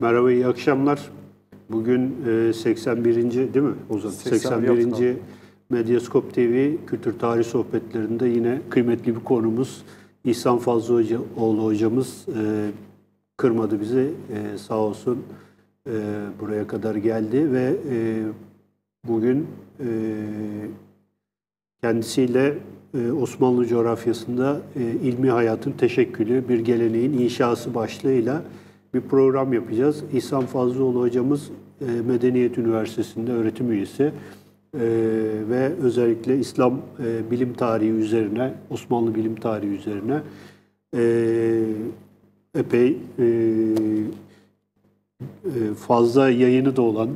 Merhaba, iyi akşamlar. Bugün e, 81. değil mi Ozan? 81. Medyaskop TV Kültür Tarih Sohbetlerinde yine kıymetli bir konumuz İhsan Fazlı Hocaoğlu hocamız e, kırmadı bizi e, sağ olsun e, buraya kadar geldi ve e, bugün e, kendisiyle e, Osmanlı coğrafyasında e, ilmi hayatın teşekkülü, bir geleneğin inşası başlığıyla bir program yapacağız. İhsan Fazlıoğlu hocamız e, Medeniyet Üniversitesi'nde öğretim üyesi e, ve özellikle İslam e, bilim tarihi üzerine, Osmanlı bilim tarihi üzerine epey fazla yayını da olan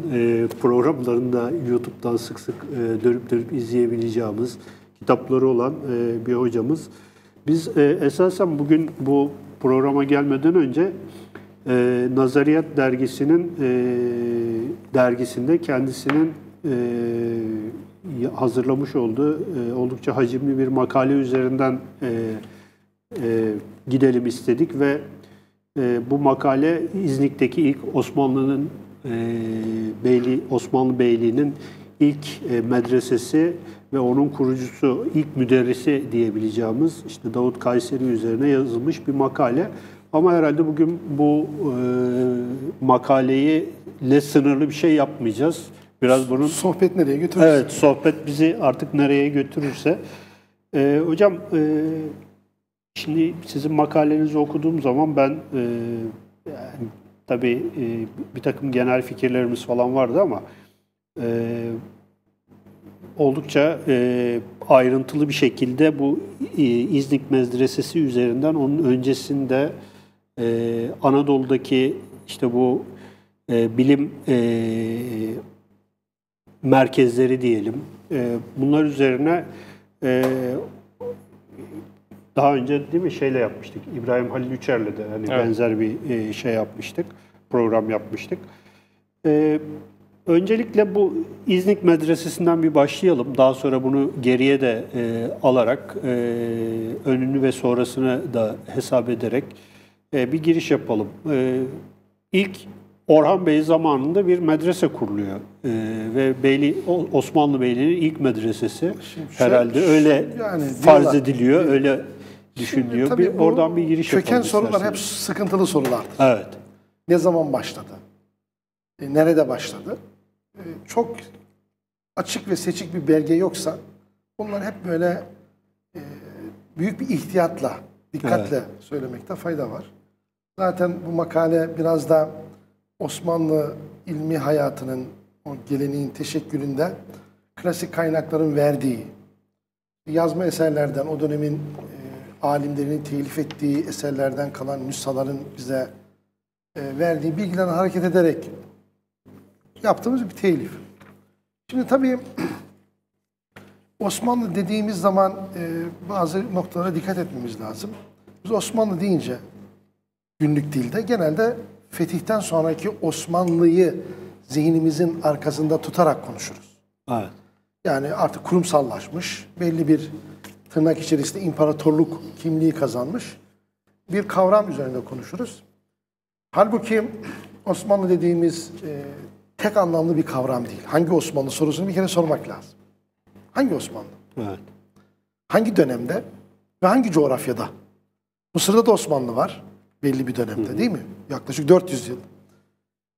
programlarında YouTube'dan sık sık dönüp dönüp izleyebileceğimiz kitapları olan bir hocamız. Biz esasen bugün bu programa gelmeden önce e, Nazariyat dergisinin e, dergisinde kendisinin e, hazırlamış olduğu e, oldukça hacimli bir makale üzerinden e, e, gidelim istedik ve e, bu makale İznik'teki ilk Osmanlı'nın e, Beyli Osmanlı Beyliği'nin ilk e, medresesi ve onun kurucusu, ilk müderrisi diyebileceğimiz işte Davut Kayseri üzerine yazılmış bir makale. Ama herhalde bugün bu e, makaleyi ile sınırlı bir şey yapmayacağız. Biraz bunun sohbet nereye götürürse. Evet, sohbet bizi artık nereye götürürse. E, hocam e, şimdi sizin makalenizi okuduğum zaman ben e, yani, tabii e, bir takım genel fikirlerimiz falan vardı ama e, oldukça e, ayrıntılı bir şekilde bu e, İznik Medresesi üzerinden onun öncesinde e, Anadolu'daki işte bu e, bilim e, merkezleri diyelim. E, bunlar üzerine e, daha önce değil mi şeyle yapmıştık. İbrahim Halil Üçer'le de hani evet. benzer bir e, şey yapmıştık. Program yapmıştık. E, öncelikle bu İznik Medresesi'nden bir başlayalım. Daha sonra bunu geriye de e, alarak e, önünü ve sonrasını da hesap ederek e, bir giriş yapalım. E, ilk Orhan Bey zamanında bir medrese kuruluyor e, ve Beyli Osmanlı Beyliği'nin ilk medresesi Şimdi herhalde şey, öyle yani farz diyorlar, ediliyor, öyle düşünülüyor. Bir oradan bir giriş köken yapalım. Köken sorular hep sıkıntılı sorulardır. Evet. Ne zaman başladı? E, nerede başladı? E, çok açık ve seçik bir belge yoksa bunlar hep böyle e, büyük bir ihtiyatla, dikkatle evet. söylemekte fayda var. Zaten bu makale biraz da Osmanlı ilmi hayatının, o geleneğin teşekkülünde klasik kaynakların verdiği, yazma eserlerden, o dönemin e, alimlerinin telif ettiği eserlerden kalan nüshaların bize e, verdiği bilgilerden hareket ederek yaptığımız bir telif. Şimdi tabii Osmanlı dediğimiz zaman e, bazı noktalara dikkat etmemiz lazım. Biz Osmanlı deyince günlük dilde genelde fetihten sonraki Osmanlı'yı zihnimizin arkasında tutarak konuşuruz. Evet. Yani artık kurumsallaşmış, belli bir tırnak içerisinde imparatorluk kimliği kazanmış bir kavram üzerinde konuşuruz. Halbuki Osmanlı dediğimiz e, tek anlamlı bir kavram değil. Hangi Osmanlı sorusunu bir kere sormak lazım. Hangi Osmanlı? Evet. Hangi dönemde ve hangi coğrafyada? Mısır'da da Osmanlı var belli bir dönemde Hı. değil mi? Yaklaşık 400 yıl.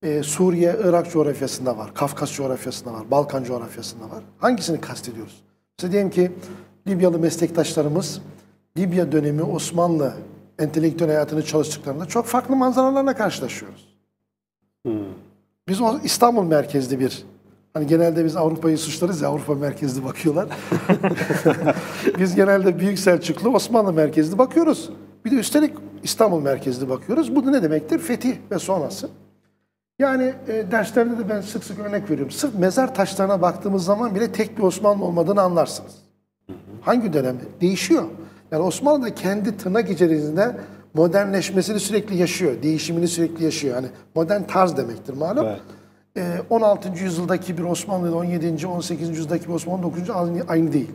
Ee, Suriye, Irak coğrafyasında var, Kafkas coğrafyasında var, Balkan coğrafyasında var. Hangisini kastediyoruz? Mesela diyelim ki Libyalı meslektaşlarımız Libya dönemi Osmanlı entelektüel hayatını çalıştıklarında çok farklı manzaralarla karşılaşıyoruz. Hmm. Biz o İstanbul merkezli bir Hani genelde biz Avrupa'yı suçlarız ya Avrupa merkezli bakıyorlar. biz genelde Büyük Selçuklu Osmanlı merkezli bakıyoruz. Bir de üstelik İstanbul merkezli bakıyoruz. Bu da ne demektir? Fetih ve sonrası. Yani e, derslerde de ben sık sık örnek veriyorum. Sırf mezar taşlarına baktığımız zaman bile tek bir Osmanlı olmadığını anlarsınız. Hangi dönemde? Değişiyor. Yani Osmanlı da kendi tırnak içerisinde modernleşmesini sürekli yaşıyor. Değişimini sürekli yaşıyor. Yani modern tarz demektir malum. Evet. 16. Ee, yüzyıldaki bir Osmanlı ile 17. 18. yüzyıldaki bir Osmanlı 19. aynı, aynı değil.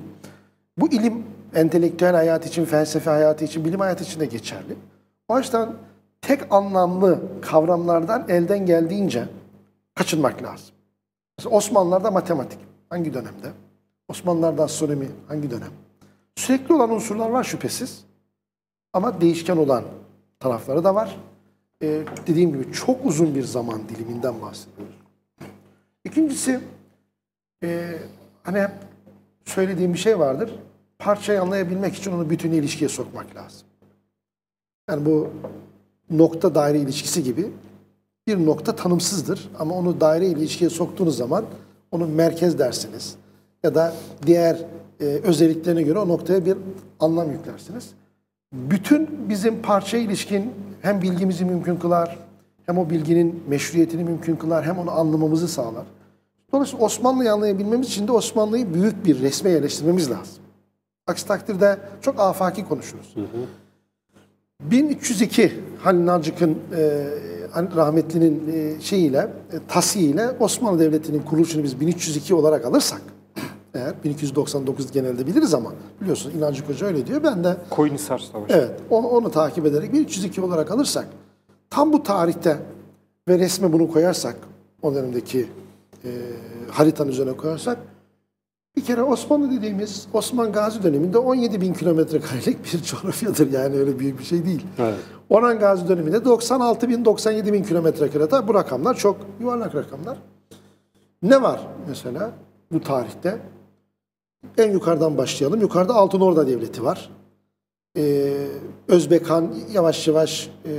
Bu ilim entelektüel hayat için, felsefe hayatı için, bilim hayatı için de geçerli. O açıdan tek anlamlı kavramlardan elden geldiğince kaçınmak lazım. Mesela Osmanlılar'da matematik hangi dönemde? Osmanlılar'da astronomi hangi dönem? Sürekli olan unsurlar var şüphesiz. Ama değişken olan tarafları da var. Ee, dediğim gibi çok uzun bir zaman diliminden bahsediyoruz. İkincisi, e, hani hep söylediğim bir şey vardır. Parçayı anlayabilmek için onu bütün ilişkiye sokmak lazım. Yani bu nokta daire ilişkisi gibi bir nokta tanımsızdır. Ama onu daire ilişkiye soktuğunuz zaman onu merkez dersiniz. Ya da diğer e, özelliklerine göre o noktaya bir anlam yüklersiniz. Bütün bizim parça ilişkin hem bilgimizi mümkün kılar, hem o bilginin meşruiyetini mümkün kılar, hem onu anlamamızı sağlar. Dolayısıyla Osmanlı'yı anlayabilmemiz için de Osmanlı'yı büyük bir resme yerleştirmemiz lazım. Aksi takdirde çok afaki konuşuruz. 1302 Halil Nacık'ın e, rahmetlinin e, şeyiyle, e, tasiyle Osmanlı Devleti'nin kuruluşunu biz 1302 olarak alırsak, eğer 1299 genelde biliriz ama biliyorsunuz İnancık Hoca öyle diyor. Ben de Koyunhisar Savaşı. Evet, onu, onu takip ederek 1302 olarak alırsak, tam bu tarihte ve resme bunu koyarsak, o dönemdeki e, haritanın üzerine koyarsak, bir kere Osmanlı dediğimiz Osman Gazi döneminde 17 bin kilometre karelik bir coğrafyadır. Yani öyle büyük bir şey değil. Evet. Orhan Gazi döneminde 96 bin, 97 bin kilometre karede. Bu rakamlar çok yuvarlak rakamlar. Ne var mesela bu tarihte? En yukarıdan başlayalım. Yukarıda Altın Orda Devleti var. Ee, Özbekan yavaş yavaş e,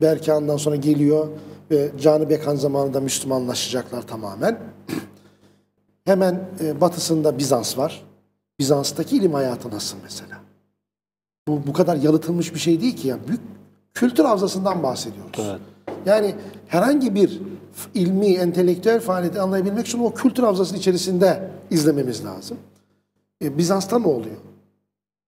Berkan'dan sonra geliyor ve Canı Bekan zamanında Müslümanlaşacaklar tamamen. Hemen e, batısında Bizans var. Bizans'taki ilim hayatı nasıl mesela? Bu bu kadar yalıtılmış bir şey değil ki yani büyük kültür havzasından bahsediyoruz. Evet. Yani herhangi bir ilmi, entelektüel faaliyeti anlayabilmek için o kültür havzasının içerisinde izlememiz lazım. E, Bizans'ta ne oluyor?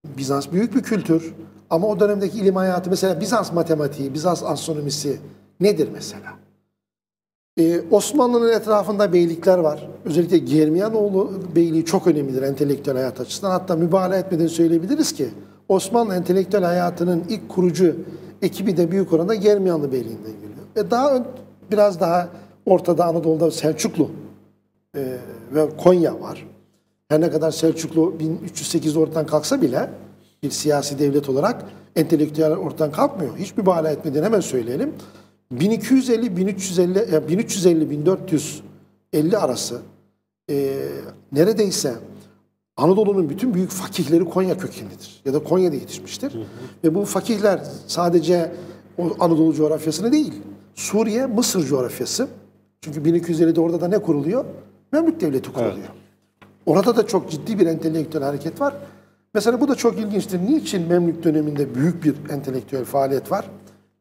Bizans büyük bir kültür ama o dönemdeki ilim hayatı mesela Bizans matematiği, Bizans astronomisi nedir mesela? Ee, Osmanlı'nın etrafında beylikler var. Özellikle Germiyanoğlu beyliği çok önemlidir entelektüel hayat açısından. Hatta mübalağa etmeden söyleyebiliriz ki Osmanlı entelektüel hayatının ilk kurucu ekibi de büyük oranda Germiyanlı beyliğinden geliyor. Ve daha ön, biraz daha ortada Anadolu'da Selçuklu e, ve Konya var. Her ne kadar Selçuklu 1308'de ortadan kalksa bile bir siyasi devlet olarak entelektüel ortadan kalkmıyor. Hiç mübalağa etmeden hemen söyleyelim. 1250 1350 ya 1350 1450 arası e, neredeyse Anadolu'nun bütün büyük fakihleri Konya kökenlidir. Ya da Konya'da yetişmiştir. Ve bu fakihler sadece o Anadolu coğrafyasını değil, Suriye, Mısır coğrafyası. Çünkü 1250'de orada da ne kuruluyor? Memlük Devleti kuruluyor. Orada da çok ciddi bir entelektüel hareket var. Mesela bu da çok ilginçtir. Niçin Memlük döneminde büyük bir entelektüel faaliyet var?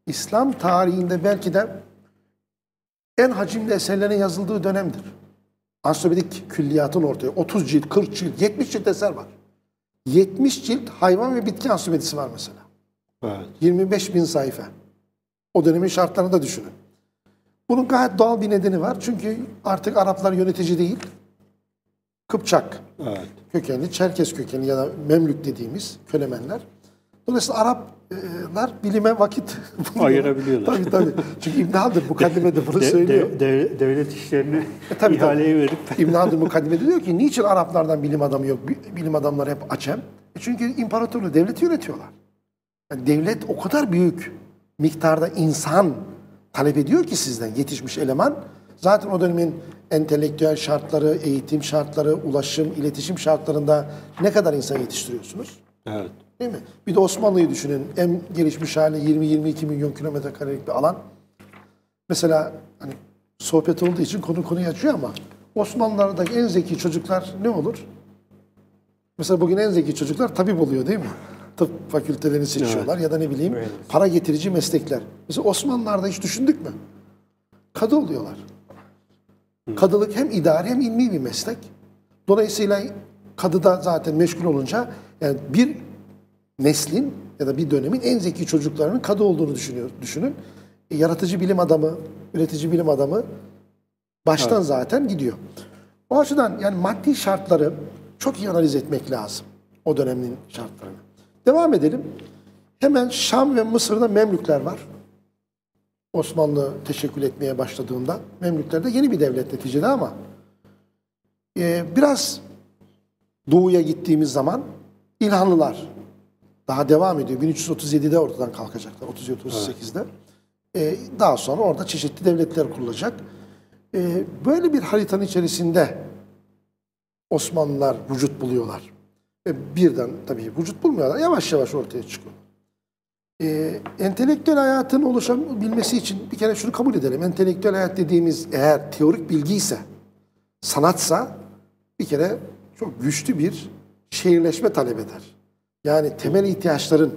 İslam tarihinde belki de en hacimli eserlerin yazıldığı dönemdir. Ansiklopedik külliyatın ortaya 30 cilt, 40 cilt, 70 cilt eser var. 70 cilt hayvan ve bitki ansiklopedisi var mesela. Evet. 25 bin sayfa. O dönemin şartlarını da düşünün. Bunun gayet doğal bir nedeni var. Çünkü artık Araplar yönetici değil. Kıpçak Evet. kökenli, Çerkes kökenli ya da Memlük dediğimiz kölemenler. Dolayısıyla Araplar bilime vakit. Ayırabiliyorlar. Tabii tabii. Çünkü İbn Haldun mukaddimede bunu De- söylüyor. de- de- devlet işlerini E, tabii, ihaleye verip İbn Haldun mukaddimede diyor ki niçin Araplardan bilim adamı yok? Bi- Bilim adamları hep acem. E çünkü imparatorluğu, devleti yönetiyorlar. Yani devlet o kadar büyük miktarda insan talep ediyor ki sizden yetişmiş eleman. Zaten o dönemin entelektüel şartları, eğitim şartları, ulaşım, iletişim şartlarında ne kadar insan yetiştiriyorsunuz? evet. Değil mi? Bir de Osmanlı'yı düşünün. En gelişmiş hali 20-22 milyon kilometre karelik bir alan. Mesela hani sohbet olduğu için konu konuyu açıyor ama Osmanlılar'daki en zeki çocuklar ne olur? Mesela bugün en zeki çocuklar tabip oluyor değil mi? Tıp fakültelerini seçiyorlar ya da ne bileyim Mühendis. para getirici meslekler. Mesela Osmanlılar'da hiç düşündük mü? Kadı oluyorlar. Kadılık hem idari hem ilmi bir meslek. Dolayısıyla kadıda zaten meşgul olunca yani bir neslin ya da bir dönemin en zeki çocuklarının kadı olduğunu düşünüyor, düşünün. E, yaratıcı bilim adamı, üretici bilim adamı baştan zaten gidiyor. O açıdan yani maddi şartları çok iyi analiz etmek lazım. O dönemin şartlarını. Devam edelim. Hemen Şam ve Mısır'da Memlükler var. Osmanlı teşekkül etmeye başladığında Memlükler de yeni bir devlet neticede ama e, biraz doğuya gittiğimiz zaman İlhanlılar daha devam ediyor. 1337'de ortadan kalkacaklar. 37-38'de. E, daha sonra orada çeşitli devletler kurulacak. E, böyle bir haritanın içerisinde Osmanlılar vücut buluyorlar. Ve birden tabii vücut bulmuyorlar. Yavaş yavaş ortaya çıkıyor. E, entelektüel hayatın oluşabilmesi için bir kere şunu kabul edelim. Entelektüel hayat dediğimiz eğer teorik bilgi ise, sanatsa bir kere çok güçlü bir şehirleşme talep eder. Yani temel ihtiyaçların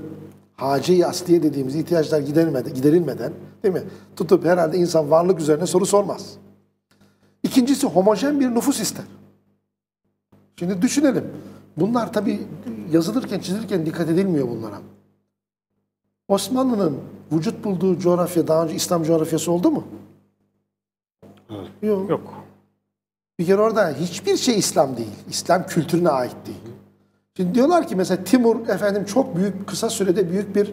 hace-i asliye dediğimiz ihtiyaçlar giderilmeden, giderilmeden değil mi? Tutup herhalde insan varlık üzerine soru sormaz. İkincisi homojen bir nüfus ister. Şimdi düşünelim. Bunlar tabii yazılırken, çizilirken dikkat edilmiyor bunlara. Osmanlı'nın vücut bulduğu coğrafya daha önce İslam coğrafyası oldu mu? Evet. Yok. Yok. Bir kere orada hiçbir şey İslam değil. İslam kültürüne ait değil. Şimdi diyorlar ki mesela Timur efendim çok büyük kısa sürede büyük bir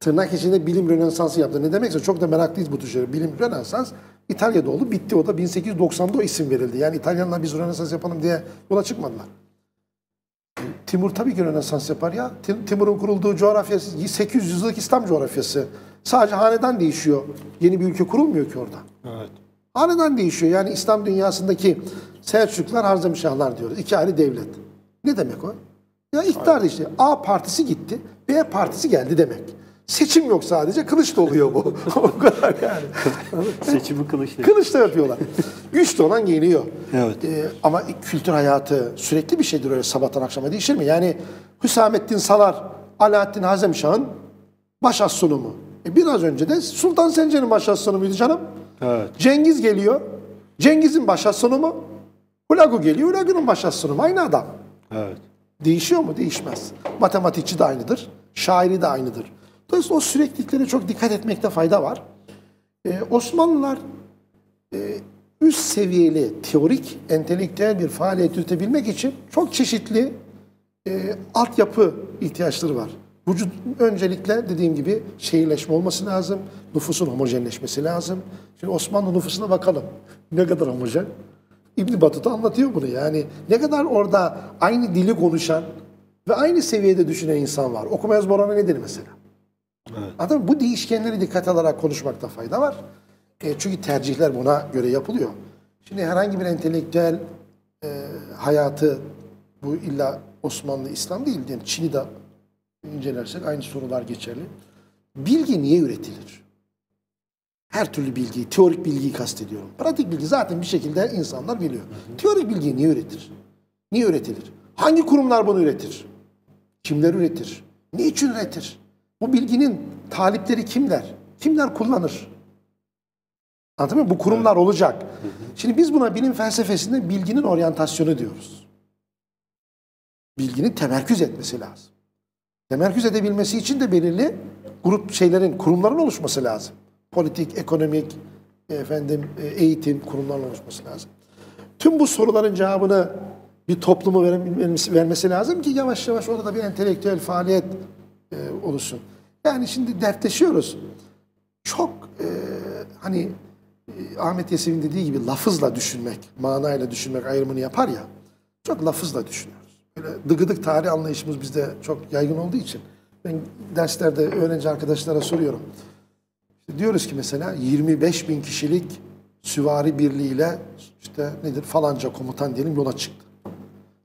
tırnak içinde bilim rönesansı yaptı. Ne demekse çok da meraklıyız bu tür. Bilim rönesans İtalya'da oldu bitti o da 1890'da o isim verildi. Yani İtalyanlar biz rönesans yapalım diye yola çıkmadılar. Timur tabii ki Rönesans yapar ya. Tim- Timur'un kurulduğu coğrafya 800 yıllık İslam coğrafyası. Sadece hanedan değişiyor. Yeni bir ülke kurulmuyor ki orada. Evet. Hanedan değişiyor. Yani İslam dünyasındaki Selçuklular, Harzemşahlar diyoruz. İki ayrı devlet. Ne demek o? Ya iktidar işte. A partisi gitti, B partisi geldi demek. Seçim yok sadece, kılıç da oluyor bu. o kadar yani. Seçimi kılıçla. Kılıç da yapıyorlar. Güç de olan geliyor. Evet. Ee, ama kültür hayatı sürekli bir şeydir öyle sabahtan akşama değişir mi? Yani Hüsamettin Salar, Alaaddin Hazemşah'ın baş sunumu. E biraz önce de Sultan Sencer'in baş sunumuydu canım. Evet. Cengiz geliyor. Cengiz'in baş sunumu. Hulagu geliyor. Hulagu'nun baş sunumu. Aynı adam. Evet. Değişiyor mu? Değişmez. Matematikçi de aynıdır. Şairi de aynıdır. Dolayısıyla o sürekliliklere çok dikkat etmekte fayda var. Ee, Osmanlılar e, üst seviyeli teorik, entelektüel bir faaliyet yürütebilmek için çok çeşitli e, altyapı ihtiyaçları var. Vücut öncelikle dediğim gibi şehirleşme olması lazım. Nüfusun homojenleşmesi lazım. Şimdi Osmanlı nüfusuna bakalım. Ne kadar homojen? İbn Battuta anlatıyor bunu. Yani ne kadar orada aynı dili konuşan ve aynı seviyede düşünen insan var. Okuma yazma oranı nedir mesela? Evet. Mı? Bu değişkenleri dikkat alarak konuşmakta fayda var. E, çünkü tercihler buna göre yapılıyor. Şimdi herhangi bir entelektüel e, hayatı bu illa Osmanlı İslam değil diyelim. Çin'i de incelersek aynı sorular geçerli. Bilgi niye üretilir? Her türlü bilgiyi, teorik bilgiyi kastediyorum. Pratik bilgi zaten bir şekilde insanlar biliyor. Teorik bilgiyi niye üretir? Niye üretilir? Hangi kurumlar bunu üretir? Kimler üretir? Niçin üretir? Bu bilginin talipleri kimler? Kimler kullanır? Anladın mı? Bu kurumlar olacak. Şimdi biz buna bilim felsefesinde bilginin oryantasyonu diyoruz. Bilginin temerküz etmesi lazım. Temerküz edebilmesi için de belirli grup şeylerin, kurumların oluşması lazım. Politik, ekonomik, efendim e, eğitim kurumlarının oluşması lazım. Tüm bu soruların cevabını bir toplumu vermesi, lazım ki yavaş yavaş orada bir entelektüel faaliyet e, oluşsun. Yani şimdi dertleşiyoruz. Çok e, hani e, Ahmet Yesevi'nin dediği gibi lafızla düşünmek, manayla düşünmek ayrımını yapar ya. Çok lafızla düşünüyoruz. Böyle dıgıdık tarih anlayışımız bizde çok yaygın olduğu için ben derslerde öğrenci arkadaşlara soruyorum. Diyoruz ki mesela 25 bin kişilik süvari birliğiyle işte nedir falanca komutan diyelim yola çıktı.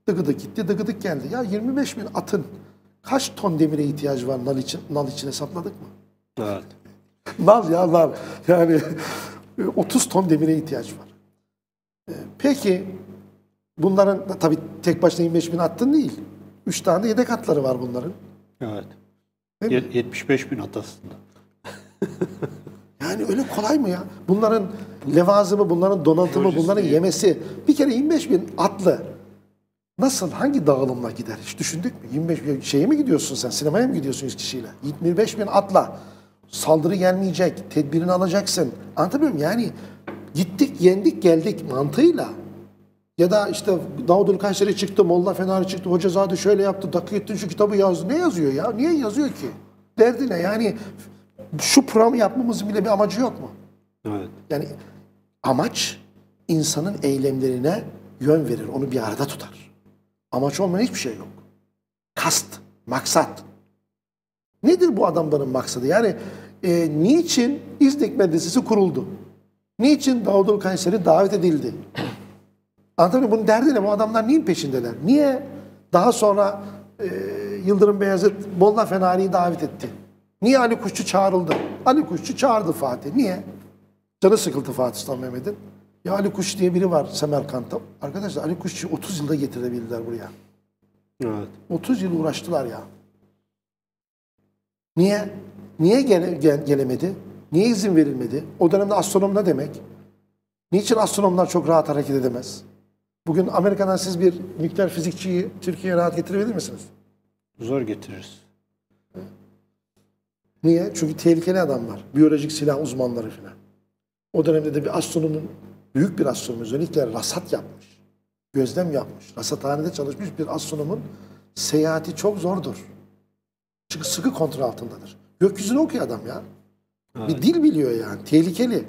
Dıgıdık gitti, dıgıdık geldi. Ya 25 bin atın kaç ton demire ihtiyacı var nal için, nal için hesapladık mı? Evet. Nal ya nal. Yani 30 ton demire ihtiyaç var. Ee, Peki bunların tabii tek başına 25 bin attın değil. 3 tane de yedek atları var bunların. Evet. Değil mi? Ye- 75 bin at aslında. Yani öyle kolay mı ya? Bunların levazımı, bunların donatımı, bunların yemesi. Bir kere 25 bin atlı nasıl, hangi dağılımla gider? Hiç düşündük mü? 25 bin şeye mi gidiyorsun sen? Sinemaya mı gidiyorsun 100 kişiyle? 25 bin atla saldırı gelmeyecek, tedbirini alacaksın. Anlatabiliyor muyum? Yani gittik, yendik, geldik mantığıyla. Ya da işte Davudül Kayseri çıktı, Molla Fenari çıktı, Hocazade şöyle yaptı, Takıyettin şu kitabı yazdı. Ne yazıyor ya? Niye yazıyor ki? Derdi ne? Yani şu programı yapmamızın bile bir amacı yok mu? Evet. Yani amaç insanın eylemlerine yön verir, onu bir arada tutar. Amaç olmayan hiçbir şey yok. Kast, maksat. Nedir bu adamların maksadı? Yani e, niçin İznik Medresesi kuruldu? Niçin Davudul Kayseri davet edildi? Anlatabiliyor? Bunun derdi ne? Bu adamlar neyin peşindeler? Niye daha sonra e, Yıldırım Beyazıt Molla Fenari'yi davet etti? Niye Ali Kuşçu çağrıldı? Ali Kuşçu çağırdı Fatih. Niye? Canı sıkıldı Fatih Sultan Mehmet'in. Ya Ali Kuş diye biri var Semerkant'ta. Arkadaşlar Ali Kuşçu 30 yılda getirebildiler buraya. Evet. 30 yıl uğraştılar ya. Niye? Niye gele- gel- gelemedi? Niye izin verilmedi? O dönemde astronom ne demek? Niçin astronomlar çok rahat hareket edemez? Bugün Amerika'dan siz bir nükleer fizikçiyi Türkiye'ye rahat getirebilir misiniz? Zor getiririz. Niye? Çünkü tehlikeli adamlar. Biyolojik silah uzmanları falan. O dönemde de bir astronomun, büyük bir astronom özellikle rasat yapmış. Gözlem yapmış. Rasathanede çalışmış bir astronomun seyahati çok zordur. Çünkü sıkı kontrol altındadır. Gökyüzünü okuyor adam ya. Bir dil biliyor yani. Tehlikeli.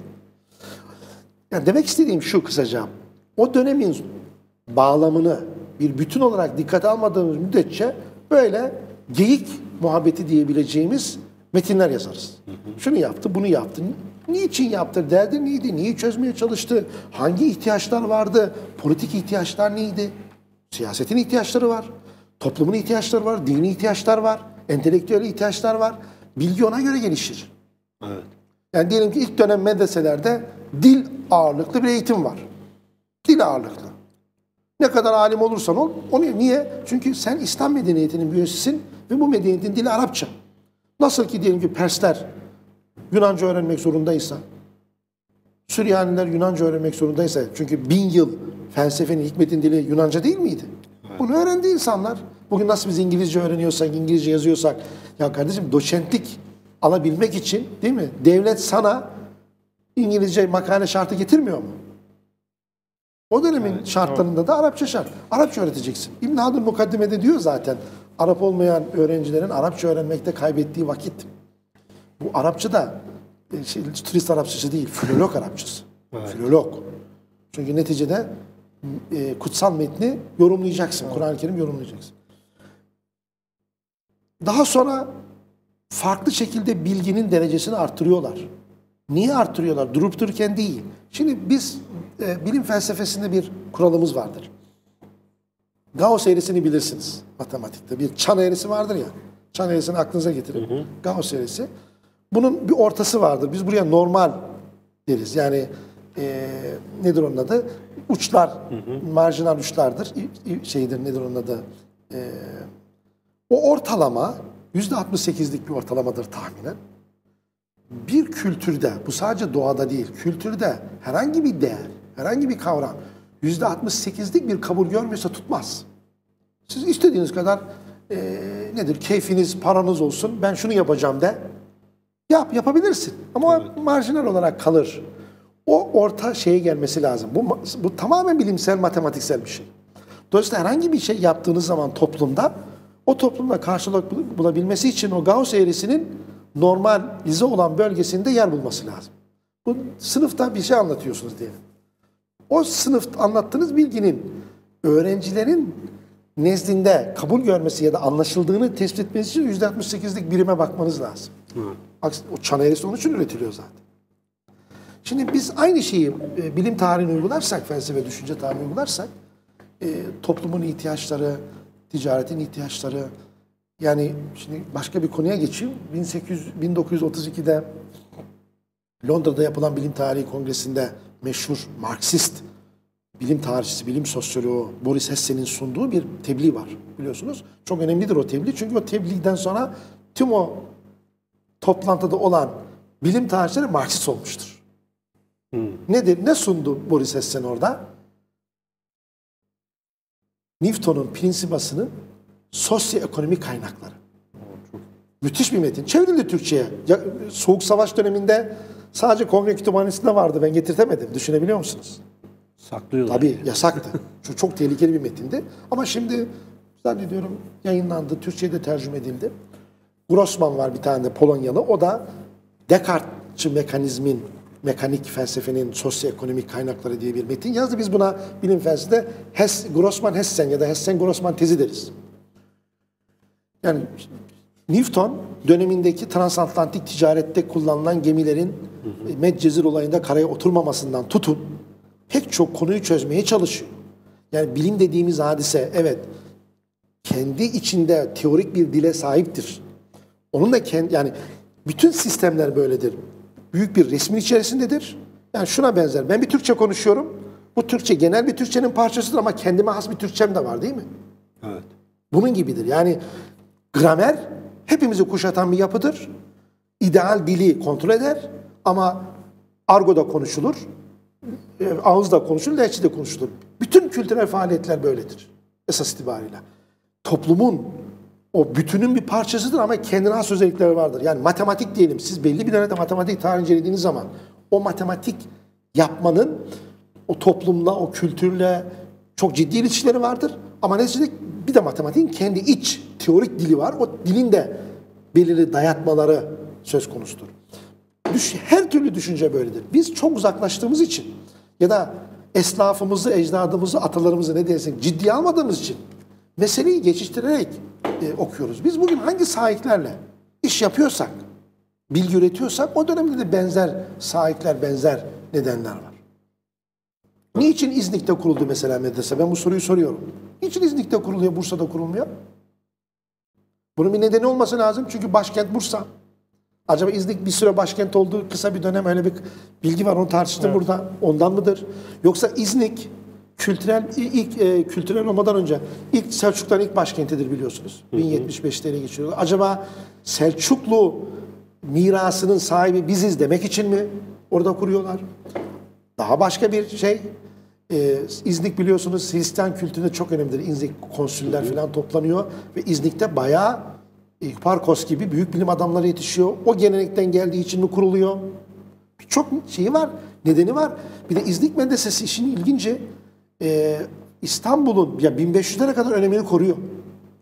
Yani demek istediğim şu kısaca. O dönemin bağlamını bir bütün olarak dikkate almadığımız müddetçe böyle geyik muhabbeti diyebileceğimiz metinler yazarız. Şunu yaptı, bunu yaptı. Niçin yaptı? Derdi neydi? Niye çözmeye çalıştı? Hangi ihtiyaçlar vardı? Politik ihtiyaçlar neydi? Siyasetin ihtiyaçları var. Toplumun ihtiyaçları var. Dini ihtiyaçlar var. Entelektüel ihtiyaçlar var. Bilgi ona göre gelişir. Evet. Yani diyelim ki ilk dönem medreselerde dil ağırlıklı bir eğitim var. Dil ağırlıklı. Ne kadar alim olursan ol, onu niye? Çünkü sen İslam medeniyetinin bir üyesisin ve bu medeniyetin dili Arapça. Nasıl ki diyelim ki Persler Yunanca öğrenmek zorundaysa, Süryaniler Yunanca öğrenmek zorundaysa, çünkü bin yıl felsefenin, hikmetin dili Yunanca değil miydi? Bunu öğrendi insanlar. Bugün nasıl biz İngilizce öğreniyorsak, İngilizce yazıyorsak, ya kardeşim doçentlik alabilmek için değil mi? Devlet sana İngilizce makale şartı getirmiyor mu? O dönemin şartlarında da Arapça şart. Arapça öğreteceksin. İbn Haldun mukaddimede diyor zaten. Arap olmayan öğrencilerin Arapça öğrenmekte kaybettiği vakit. Bu Arapça da e, şey, turist Arapçası değil, filolog Arapçası. Filolog. Çünkü neticede e, kutsal metni yorumlayacaksın. Kur'an-ı Kerim yorumlayacaksın. Daha sonra farklı şekilde bilginin derecesini arttırıyorlar. Niye arttırıyorlar? Durup dururken değil. Şimdi biz e, bilim felsefesinde bir kuralımız vardır. Gauss eğrisini bilirsiniz matematikte. Bir çan eğrisi vardır ya. Çan eğrisini aklınıza getirin. Gauss eğrisi. Bunun bir ortası vardır. Biz buraya normal deriz. Yani e, nedir onun adı? Uçlar, marjinal uçlardır. İ- i- Şeydir nedir onun adı? E, o ortalama %68'lik bir ortalamadır tahminen. Bir kültürde, bu sadece doğada değil, kültürde herhangi bir değer, herhangi bir kavram %68'lik bir kabul görmüyorsa tutmaz. Siz istediğiniz kadar e, nedir, keyfiniz, paranız olsun, ben şunu yapacağım de. Yap, yapabilirsin. Ama o marjinal olarak kalır. O orta şeye gelmesi lazım. Bu, bu tamamen bilimsel, matematiksel bir şey. Dolayısıyla herhangi bir şey yaptığınız zaman toplumda o toplumda karşılık bul- bulabilmesi için o Gauss eğrisinin normalize olan bölgesinde yer bulması lazım. Bu sınıfta bir şey anlatıyorsunuz diyelim. O sınıf anlattığınız bilginin öğrencilerin nezdinde kabul görmesi ya da anlaşıldığını tespit etmesi için %68'lik birime bakmanız lazım. Aks- O çan eğrisi onun için üretiliyor zaten. Şimdi biz aynı şeyi e, bilim tarihini uygularsak, felsefe, düşünce tarihini uygularsak, e, toplumun ihtiyaçları, ticaretin ihtiyaçları, yani şimdi başka bir konuya geçeyim. 1800, 1932'de Londra'da yapılan bilim tarihi kongresinde meşhur Marksist bilim tarihçisi, bilim sosyoloğu Boris Hesse'nin sunduğu bir tebliğ var biliyorsunuz. Çok önemlidir o tebliğ çünkü o tebliğden sonra tüm o toplantıda olan bilim tarihçileri Marksist olmuştur. Nedir? Ne sundu Boris Hessen orada? Newton'un prinsipasının sosyoekonomik kaynakları. Müthiş bir metin. Çevrildi Türkçe'ye. Soğuk Savaş döneminde sadece kongre kütüphanesinde vardı. Ben getirtemedim. Düşünebiliyor musunuz? Saklıyorlar. Tabii yasaktı. Çok, çok tehlikeli bir metindi. Ama şimdi zannediyorum yayınlandı. Türkçe'ye de tercüme edildi. Grossman var bir tane de Polonyalı. O da Descartes'çı mekanizmin, mekanik felsefenin sosyoekonomik kaynakları diye bir metin yazdı. Biz buna bilim felsefede Hess, Grossman-Hessen ya da Hessen-Grossman tezi deriz. Yani Newton dönemindeki transatlantik ticarette kullanılan gemilerin e, Medcezir olayında karaya oturmamasından tutun pek çok konuyu çözmeye çalışıyor. Yani bilim dediğimiz hadise evet kendi içinde teorik bir dile sahiptir. Onun da kendi yani bütün sistemler böyledir. Büyük bir resmin içerisindedir. Yani şuna benzer. Ben bir Türkçe konuşuyorum. Bu Türkçe genel bir Türkçenin parçasıdır ama kendime has bir Türkçem de var değil mi? Evet. Bunun gibidir. Yani gramer hepimizi kuşatan bir yapıdır. İdeal dili kontrol eder ama argoda konuşulur, e, ağızda konuşulur, lehçede konuşulur. Bütün kültürel faaliyetler böyledir esas itibariyle. Toplumun o bütünün bir parçasıdır ama kendine has özellikleri vardır. Yani matematik diyelim. Siz belli bir dönemde matematik tarih incelediğiniz zaman o matematik yapmanın o toplumla, o kültürle çok ciddi ilişkileri vardır. Ama neticede bir de matematiğin kendi iç teorik dili var. O dilin de belirli dayatmaları söz konusudur. Her türlü düşünce böyledir. Biz çok uzaklaştığımız için ya da esnafımızı, ecdadımızı, atalarımızı ne dersek ciddiye almadığımız için meseleyi geçiştirerek e, okuyoruz. Biz bugün hangi sahiplerle iş yapıyorsak, bilgi üretiyorsak o dönemde de benzer sahipler, benzer nedenler var. Niçin İznik'te kuruldu mesela medrese? Ben bu soruyu soruyorum. Niçin İznik'te kuruluyor, Bursa'da kurulmuyor? Bunun bir nedeni olması lazım çünkü başkent Bursa. Acaba İznik bir süre başkent olduğu kısa bir dönem öyle bir bilgi var onu tartıştım evet. burada. Ondan mıdır? Yoksa İznik kültürel ilk e, kültürel olmadan önce ilk Selçukluların ilk başkentidir biliyorsunuz. 1075'te ele geçiyor. Acaba Selçuklu mirasının sahibi biziz demek için mi orada kuruyorlar? Daha başka bir şey. Ee, İznik biliyorsunuz Hristiyan kültüründe çok önemlidir. İznik konsüller falan toplanıyor ve İznik'te bayağı Parkos gibi büyük bilim adamları yetişiyor. O gelenekten geldiği için mi kuruluyor? Çok şeyi var, nedeni var. Bir de İznik Medresesi işin ilginci e, İstanbul'un ya 1500'lere kadar önemini koruyor.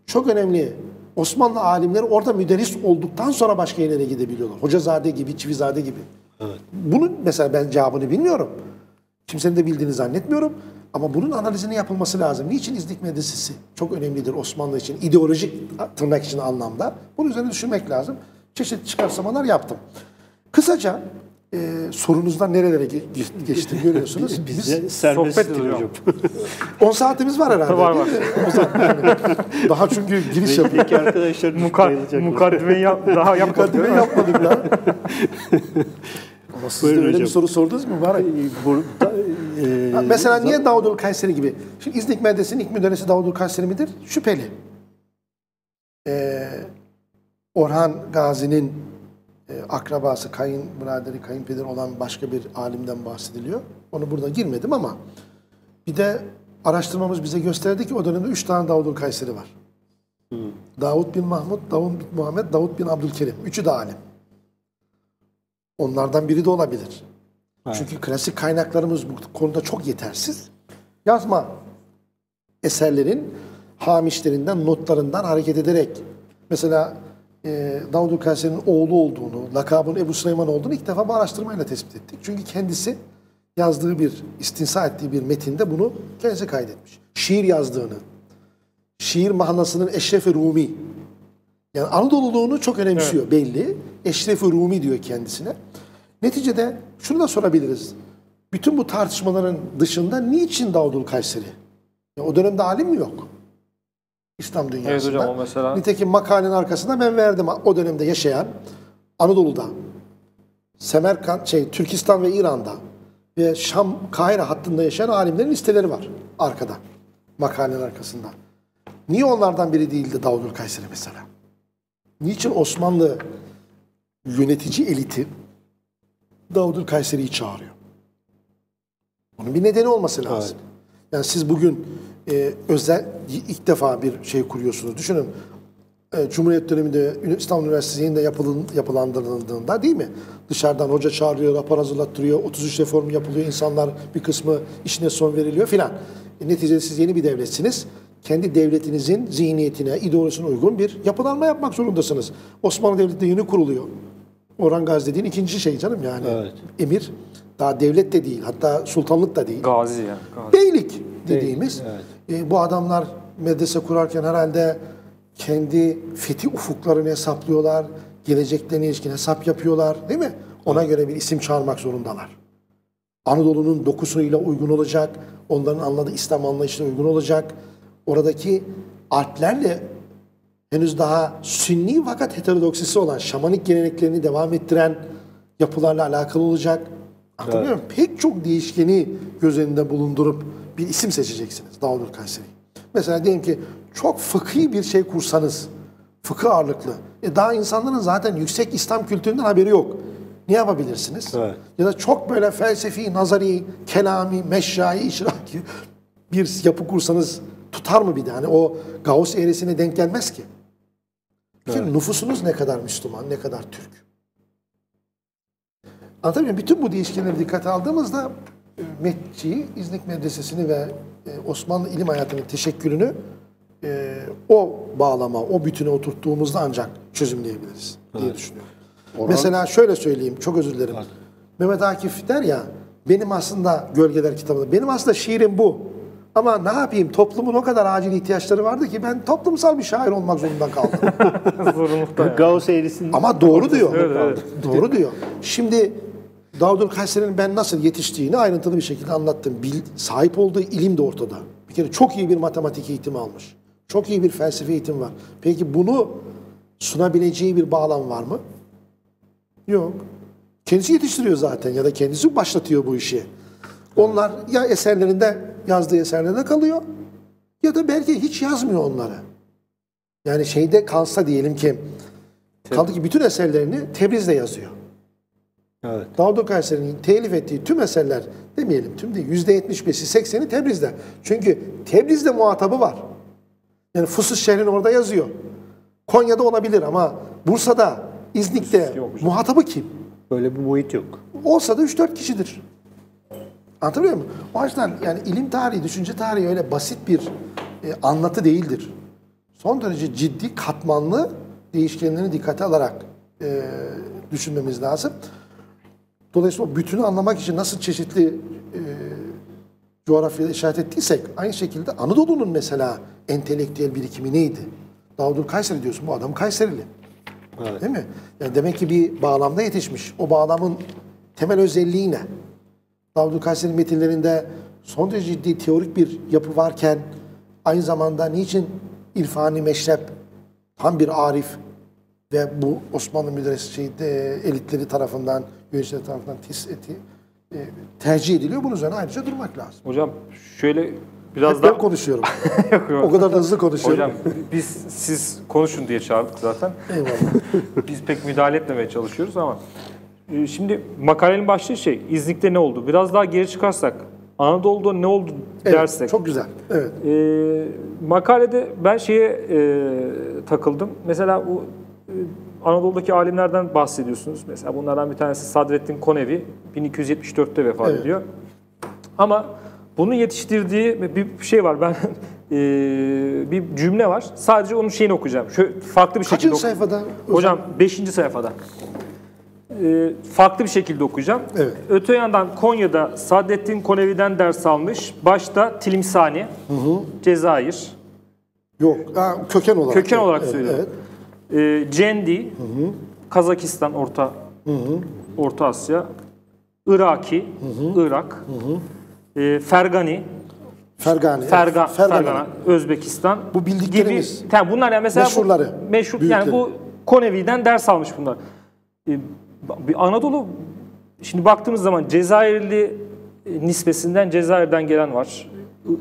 Çok önemli. Osmanlı alimleri orada müderris olduktan sonra başka yerlere gidebiliyorlar. Hocazade gibi, Çivizade gibi. Evet. Bunun mesela ben cevabını bilmiyorum. Kimsenin de bildiğini zannetmiyorum. Ama bunun analizinin yapılması lazım. Niçin İznik Medresesi çok önemlidir Osmanlı için, ideolojik tırnak için anlamda. Bunun üzerine düşünmek lazım. Çeşitli çıkarsamalar yaptım. Kısaca e, sorunuzdan nerelere ge- geçti görüyorsunuz. Biz, Biz serbest hocam. 10 saatimiz var herhalde. var var. daha çünkü giriş yapıyoruz. Peki arkadaşlar Mukad mukaddimeyi yap, daha yapmadık. Mukaddimeyi yapmadık daha. Ama siz de öyle bir soru sordunuz mu? Var. E, Mesela niye Davudul Kayseri gibi? Şimdi İznik Medresesi'nin ilk müderrisi Davudul Kayseri midir? Şüpheli. Ee, Orhan Gazi'nin e, akrabası, kayın biraderi, kayınpeder olan başka bir alimden bahsediliyor. Onu burada girmedim ama bir de araştırmamız bize gösterdi ki o dönemde üç tane Davudul Kayseri var. Hı. Davud bin Mahmud, Davud bin Muhammed, Davud bin Abdülkerim. Üçü de alim. Onlardan biri de olabilir. Evet. Çünkü klasik kaynaklarımız bu konuda çok yetersiz. Yazma eserlerin hamişlerinden, notlarından hareket ederek mesela e, Davud Kayseri'nin oğlu olduğunu, lakabının Ebu Süleyman olduğunu ilk defa bu araştırmayla tespit ettik. Çünkü kendisi yazdığı bir, istinsa ettiği bir metinde bunu kendisi kaydetmiş. Şiir yazdığını, şiir mahnasının Eşref-i Rumi, yani Anadolu'luğunu çok önemsiyor evet. belli. Eşref-i Rumi diyor kendisine. Neticede şunu da sorabiliriz. Bütün bu tartışmaların dışında niçin Davudul Kayseri? Ya o dönemde alim mi yok? İslam dünyasında. Evet hocam o mesela. Nitekim makalenin arkasında ben verdim o dönemde yaşayan Anadolu'da, Semerkant, şey, Türkistan ve İran'da ve Şam, Kahire hattında yaşayan alimlerin listeleri var arkada. Makalenin arkasında. Niye onlardan biri değildi Davudul Kayseri mesela? Niçin Osmanlı yönetici eliti Davudül Kayseri'yi çağırıyor? Bunun bir nedeni olması lazım. Evet. Yani siz bugün e, özel ilk defa bir şey kuruyorsunuz. Düşünün e, Cumhuriyet döneminde İstanbul Üniversitesi yeniden yapılın, yapılandırıldığında değil mi? Dışarıdan hoca çağırıyor, rapor hazırlattırıyor, 33 reform yapılıyor, insanlar bir kısmı işine son veriliyor filan. E, neticede siz yeni bir devletsiniz kendi devletinizin zihniyetine, ideolojisine uygun bir yapılanma yapmak zorundasınız. Osmanlı Devleti de yeni kuruluyor. Orhan Gazi dediğin ikinci şey canım yani. Evet. Emir. Daha devlet de değil. Hatta sultanlık da değil. Gazi ya. Gazi. Beylik dediğimiz. evet. E, bu adamlar medrese kurarken herhalde kendi fethi ufuklarını hesaplıyorlar. Geleceklerine ilişkin hesap yapıyorlar değil mi? Ona göre bir isim çağırmak zorundalar. Anadolu'nun dokusuyla uygun olacak. Onların anladığı İslam anlayışına uygun olacak. Oradaki Alplerle henüz daha sünni fakat heterodoksisi olan şamanik geleneklerini devam ettiren yapılarla alakalı olacak. Anlatabiliyor muyum? Pek çok değişkeni göz önünde bulundurup bir isim seçeceksiniz Davudül Kayseri. Mesela diyelim ki çok fıkhi bir şey kursanız, fıkıh ağırlıklı. E daha insanların zaten yüksek İslam kültüründen haberi yok. Ne yapabilirsiniz? Evet. Ya da çok böyle felsefi, nazari, kelami, meşyai, işraki bir yapı kursanız tutar mı bir de? Hani o Gauss eğrisine denk gelmez ki. Bir kere nüfusunuz ne kadar Müslüman, ne kadar Türk? Anlatabiliyor? Bütün bu değişkenleri dikkate aldığımızda e, Mehmetçiyi, İznik Medresesi'ni ve e, Osmanlı ilim hayatının teşekkülünü e, o bağlama, o bütüne oturttuğumuzda ancak çözümleyebiliriz diye düşünüyorum. Mesela şöyle söyleyeyim, çok özür dilerim. Mehmet Akif der ya, benim aslında Gölgeler kitabında, benim aslında şiirim bu. Ama ne yapayım, toplumun o kadar acil ihtiyaçları vardı ki ben toplumsal bir şair olmak zorunda kaldım. Zorunlulukta yani. Gauss eğrisinin Ama doğru diyor. Evet, evet. Doğru diyor. Şimdi Davudül Kayseri'nin ben nasıl yetiştiğini ayrıntılı bir şekilde anlattım. Bil, sahip olduğu ilim de ortada. Bir kere çok iyi bir matematik eğitimi almış. Çok iyi bir felsefe eğitimi var. Peki bunu sunabileceği bir bağlam var mı? Yok. Kendisi yetiştiriyor zaten ya da kendisi başlatıyor bu işi. Onlar ya eserlerinde yazdığı eserlerinde kalıyor ya da belki hiç yazmıyor onları. Yani şeyde kalsa diyelim ki kaldı ki bütün eserlerini Tebriz'de yazıyor. Evet. Davud Kayseri'nin telif ettiği tüm eserler demeyelim tüm değil yüzde 75'i 80'i Tebriz'de. Çünkü Tebriz'de muhatabı var. Yani Fusus şehrin orada yazıyor. Konya'da olabilir ama Bursa'da, İznik'te muhatabı kim? Böyle bir muhit yok. Olsa da 3-4 kişidir. Anlatabiliyor muyum? O açıdan yani ilim tarihi, düşünce tarihi öyle basit bir e, anlatı değildir. Son derece ciddi, katmanlı değişkenlerini dikkate alarak e, düşünmemiz lazım. Dolayısıyla o bütünü anlamak için nasıl çeşitli e, coğrafyada işaret ettiysek aynı şekilde Anadolu'nun mesela entelektüel birikimi neydi? Davudül Kayseri diyorsun bu adam Kayserili. Evet. Değil mi? Yani demek ki bir bağlamda yetişmiş. O bağlamın temel özelliği ne? Davud Kayseri metinlerinde son derece ciddi teorik bir yapı varken aynı zamanda niçin irfani meşrep tam bir arif ve bu Osmanlı müderrisi şeyde, elitleri tarafından, yöneticileri tarafından tis, eti, e, tercih ediliyor. Bunun üzerine ayrıca durmak lazım. Hocam şöyle biraz Hep daha... konuşuyorum. Yok, yok. o kadar da hızlı konuşuyorum. Hocam biz siz konuşun diye çağırdık zaten. Eyvallah. Biz pek müdahale etmemeye çalışıyoruz ama e, şimdi makalenin başlığı şey İznik'te ne oldu? Biraz daha geri çıkarsak Anadolu'da ne oldu Evet, dersek. Çok güzel. Evet. E, makalede ben şeye e, takıldım. Mesela bu e, Anadolu'daki alimlerden bahsediyorsunuz. Mesela bunlardan bir tanesi Sadrettin Konevi 1274'te vefat Evet. ediyor. Ama bunu yetiştirdiği bir şey var. Ben e, bir cümle var. Sadece onun şeyini okuyacağım. Şöyle farklı bir şekilde Kaçıncı oku- sayfada? Hocam 5. sayfada. Ee, farklı bir şekilde okuyacağım. Evet. Öte yandan Konya'da Saadettin Konevi'den ders almış. Başta Tilimsani, Cezayir, Yok. Ha, köken olarak. köken olarak Evet, söylüyorum. Evet. Ee, Cendi, Kazakistan, Orta Orta Asya, Iraki, Irak, Ee, Fergani, Fergani. Ferga. Fergana. Fergana, Özbekistan Bu bildiklerimiz. gibi. Yani bunlar yani mesela bu- Meşhurları, meşhur yani büyükleri. bu Konevi'den ders almış bunlar. Ee, bir Anadolu şimdi baktığımız zaman Cezayirli e, nispesinden Cezayir'den gelen var.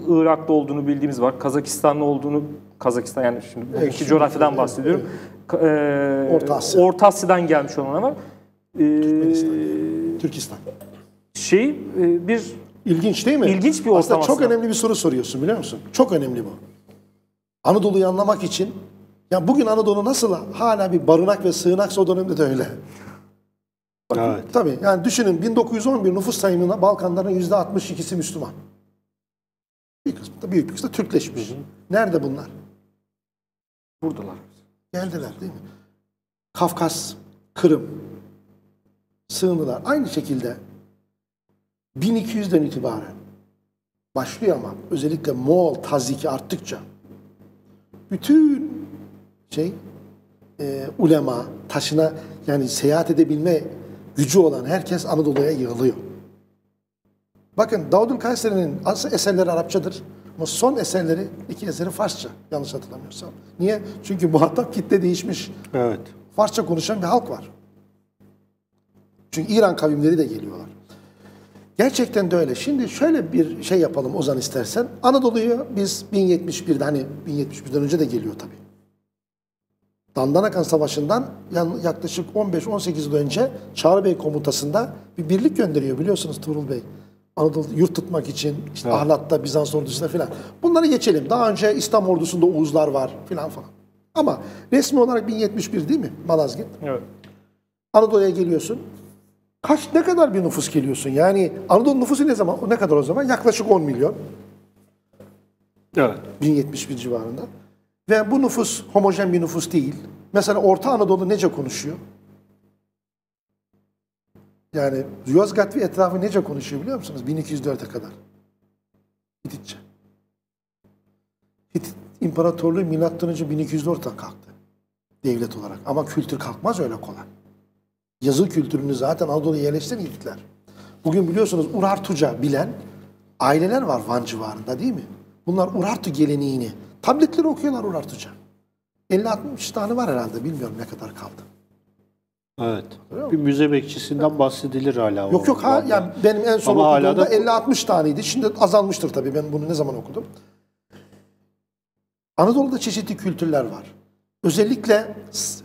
Irak'ta olduğunu bildiğimiz var. Kazakistanlı olduğunu Kazakistan yani şimdi Evet, iki coğrafyadan bahsediyorum. Ka- e, Orta Asya. Orta Asya'dan gelmiş olanlar var. Ee, Türkistan. şey e, bir İlginç değil mi? İlginç bir Aslında ortam çok aslında. önemli bir soru soruyorsun biliyor musun? Çok önemli bu. Anadolu'yu anlamak için ya bugün Anadolu nasıl hala bir barınak ve sığınaksa o dönemde de öyle. Bak, Evet. Tabii yani düşünün 1911 nüfus sayımında Balkanların yüzde 62'si Müslüman. Bir kısmı da büyük bir kısmı da Türkleşmiş. Nerede bunlar? buradalar. Geldiler değil mi? Kafkas, Kırım, sığındılar. Aynı şekilde 1200'den itibaren başlıyor ama özellikle Moğol taziki arttıkça bütün şey e, ulema taşına yani seyahat edebilme gücü olan herkes Anadolu'ya yığılıyor. Bakın Davud'un Kayseri'nin asıl eserleri Arapçadır. Ama son eserleri, iki eseri Farsça yanlış hatırlamıyorsam. Niye? Çünkü muhatap kitle değişmiş. Evet. Farsça konuşan bir halk var. Çünkü İran kavimleri de geliyorlar. Gerçekten de öyle. Şimdi şöyle bir şey yapalım Ozan istersen. Anadolu'yu biz 1071'de hani 1071'den önce de geliyor tabii. Dandanakan Savaşı'ndan yaklaşık 15-18 yıl önce Çağrı Bey komutasında bir birlik gönderiyor biliyorsunuz Tuğrul Bey. Anadolu yurt tutmak için işte Ahlat'ta Bizans ordusunda filan. Bunları geçelim. Daha önce İslam ordusunda Oğuzlar var filan falan. Ama resmi olarak 1071 değil mi Malazgirt? Evet. Anadolu'ya geliyorsun. Kaç ne kadar bir nüfus geliyorsun? Yani Anadolu nüfusu ne zaman? Ne kadar o zaman? Yaklaşık 10 milyon. Evet. 1071 civarında. Ve bu nüfus homojen bir nüfus değil. Mesela Orta Anadolu nece konuşuyor? Yani Yozgat ve etrafı nece konuşuyor biliyor musunuz? 1204'e kadar. Hititçe. Hitit İmparatorluğu milattan önce 1204'ten kalktı. Devlet olarak. Ama kültür kalkmaz öyle kolay. Yazı kültürünü zaten Anadolu'ya yerleştiren Hititler. Bugün biliyorsunuz Urartuca bilen aileler var Van civarında değil mi? Bunlar Urartu geleneğini, tabletleri okuyorlar Urartuca. 50-60 tane var herhalde bilmiyorum ne kadar kaldı. Evet. Bir müze bekçisinden bahsedilir hala. Yok yok ha, yani benim en son Ama okuduğumda da- 50-60 taneydi. Şimdi azalmıştır tabii ben bunu ne zaman okudum. Anadolu'da çeşitli kültürler var. Özellikle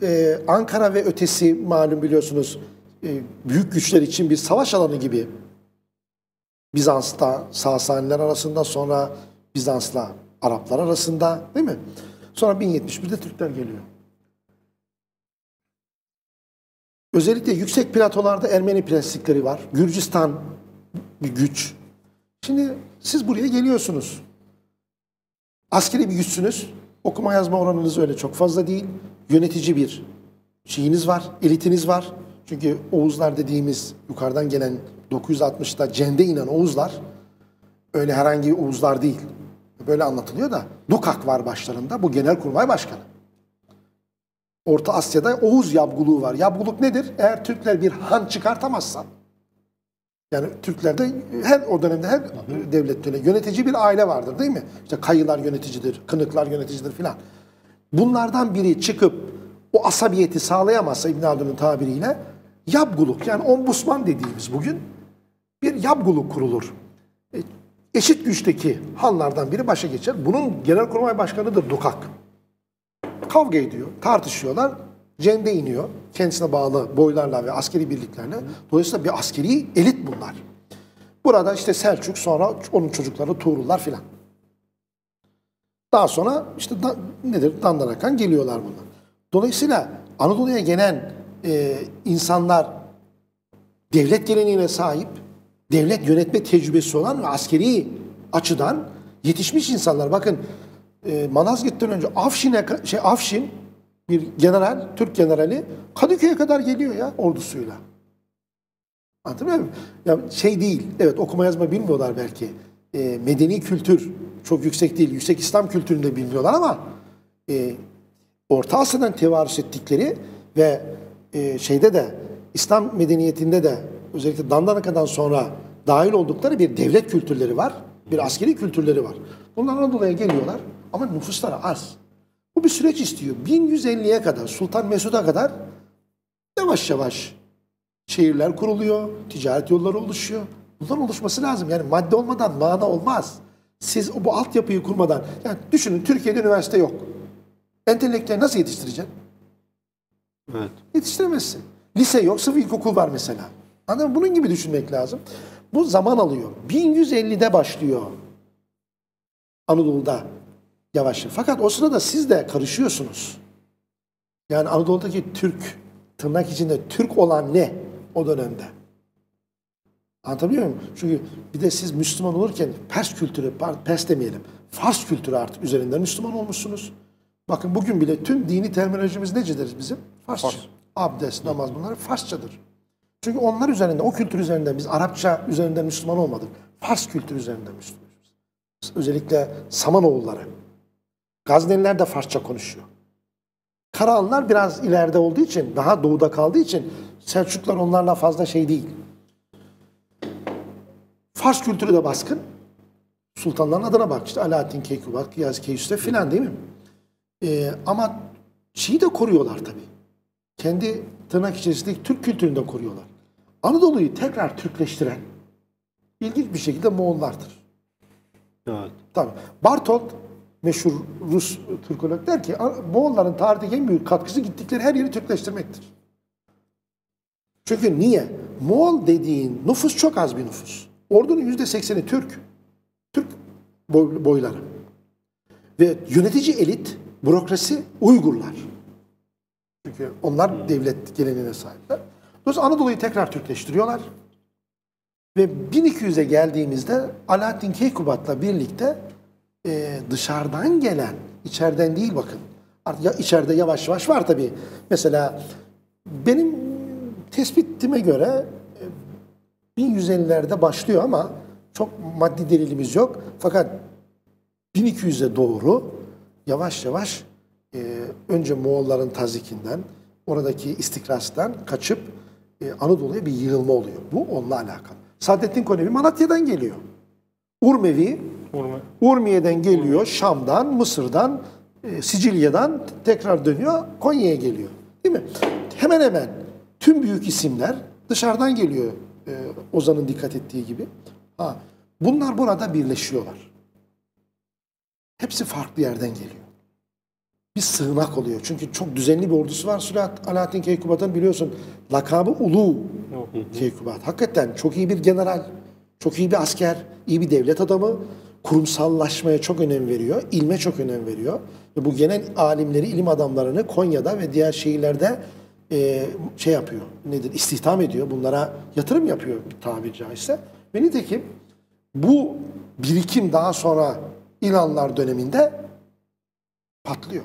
e, Ankara ve ötesi malum biliyorsunuz e, büyük güçler için bir savaş alanı gibi Bizans'ta Sasaniler arasında sonra Bizans'la Araplar arasında değil mi? Sonra 1071'de Türkler geliyor. Özellikle yüksek platolarda Ermeni prenslikleri var. Gürcistan bir güç. Şimdi siz buraya geliyorsunuz. Askeri bir güçsünüz. Okuma yazma oranınız öyle çok fazla değil. Yönetici bir şeyiniz var, elitiniz var. Çünkü Oğuzlar dediğimiz yukarıdan gelen 960'da cende inen Oğuzlar öyle herhangi Oğuzlar değil. Böyle anlatılıyor da Dukak var başlarında. Bu Genelkurmay Başkanı. Orta Asya'da Oğuz yabguluğu var. Yabguluk nedir? Eğer Türkler bir han çıkartamazsa yani Türklerde her o dönemde her devlette yönetici bir aile vardır değil mi? İşte kayılar yöneticidir, kınıklar yöneticidir filan. Bunlardan biri çıkıp o asabiyeti sağlayamazsa İbn Haldun'un tabiriyle yabguluk yani ombusman dediğimiz bugün bir yabguluk kurulur. Eşit güçteki hanlardan biri başa geçer. Bunun genelkurmay başkanıdır Dukak. Kavga ediyor, tartışıyorlar. Cende iniyor. Kendisine bağlı boylarla ve askeri birliklerle. Dolayısıyla bir askeri elit bunlar. Burada işte Selçuk, sonra onun çocukları Tuğrullar filan. Daha sonra işte da, nedir? Dandanakan geliyorlar bunlar. Dolayısıyla Anadolu'ya gelen e, insanlar devlet geleneğine sahip, devlet yönetme tecrübesi olan ve askeri açıdan yetişmiş insanlar. Bakın e, Malazgirt'ten önce Afşin'e şey Afşin bir general, Türk generali Kadıköy'e kadar geliyor ya ordusuyla. Anlatabiliyor muyum? Ya şey değil, evet okuma yazma bilmiyorlar belki. E, medeni kültür çok yüksek değil, yüksek İslam kültürünü de bilmiyorlar ama e, Orta Asya'dan tevarüs ettikleri ve e, şeyde de İslam medeniyetinde de özellikle Dandanaka'dan sonra dahil oldukları bir devlet kültürleri var. Bir askeri kültürleri var. Bunlar Anadolu'ya geliyorlar ama nüfusları az. Bu bir süreç istiyor. 1150'ye kadar, Sultan Mesud'a kadar yavaş yavaş şehirler kuruluyor, ticaret yolları oluşuyor. Bunların oluşması lazım. Yani madde olmadan mana olmaz. Siz bu altyapıyı kurmadan, yani düşünün Türkiye'de üniversite yok. Entelektüel nasıl yetiştireceksin? Evet. Yetiştiremezsin. Lise yok, sırf ilkokul var mesela. Anladın mı? Bunun gibi düşünmek lazım. Bu zaman alıyor. 1150'de başlıyor Anadolu'da yavaş. Fakat o sırada siz de karışıyorsunuz. Yani Anadolu'daki Türk, tırnak içinde Türk olan ne o dönemde? Anlatabiliyor muyum? Çünkü bir de siz Müslüman olurken Pers kültürü, Pers demeyelim, Fars kültürü artık üzerinden Müslüman olmuşsunuz. Bakın bugün bile tüm dini terminolojimiz necedir bizim? Farsça. Fars. Abdest, namaz bunlar Farsçadır. Çünkü onlar üzerinde, o kültür üzerinden biz Arapça üzerinden Müslüman olmadık. Fars kültürü üzerinden Müslümanız. Özellikle Samanoğulları. Gazneliler de Farsça konuşuyor. Karahanlılar biraz ileride olduğu için, daha doğuda kaldığı için Selçuklar onlarla fazla şey değil. Fars kültürü de baskın. Sultanların adına bak işte Alaaddin Keykubat, Kıyas Keyüs'te filan değil mi? Ee, ama şeyi de koruyorlar tabii. Kendi tırnak içerisindeki Türk kültürünü de koruyorlar. Anadolu'yu tekrar Türkleştiren ilginç bir şekilde Moğollardır. Evet. Tabii. Bartolt meşhur Rus Türkolog der ki Moğolların tarihteki en büyük katkısı gittikleri her yeri Türkleştirmektir. Çünkü niye? Moğol dediğin nüfus çok az bir nüfus. Ordunun yüzde sekseni Türk. Türk boy- boyları. Ve yönetici elit, bürokrasi Uygurlar. Çünkü onlar devlet geleneğine sahipler. Dolayısıyla Anadolu'yu tekrar Türkleştiriyorlar. Ve 1200'e geldiğimizde Alaaddin Keykubat'la birlikte e, dışarıdan gelen, içeriden değil bakın. Artık ya, içeride yavaş yavaş var tabii. Mesela benim tespitime göre e, 1150'lerde başlıyor ama çok maddi delilimiz yok. Fakat 1200'e doğru yavaş yavaş e, önce Moğolların tazikinden, oradaki istikrastan kaçıp e, Anadolu'ya bir yığılma oluyor. Bu onunla alakalı. Saadettin Konevi Malatya'dan geliyor. Urmevi Urme. Urmiye'den geliyor, Şam'dan, Mısır'dan, e, Sicilya'dan tekrar dönüyor, Konya'ya geliyor. Değil mi? Hemen hemen tüm büyük isimler dışarıdan geliyor e, Ozan'ın dikkat ettiği gibi. Ha, bunlar burada birleşiyorlar. Hepsi farklı yerden geliyor. Bir sığınak oluyor. Çünkü çok düzenli bir ordusu var. Sülat Alaaddin Keykubat'ın biliyorsun lakabı Ulu Keykubat. Hakikaten çok iyi bir general, çok iyi bir asker, iyi bir devlet adamı. Kurumsallaşmaya çok önem veriyor. ilme çok önem veriyor. Ve bu genel alimleri, ilim adamlarını Konya'da ve diğer şehirlerde e, şey yapıyor. Nedir? İstihdam ediyor. Bunlara yatırım yapıyor tabiri caizse. Ve nitekim bu birikim daha sonra İlanlar döneminde patlıyor.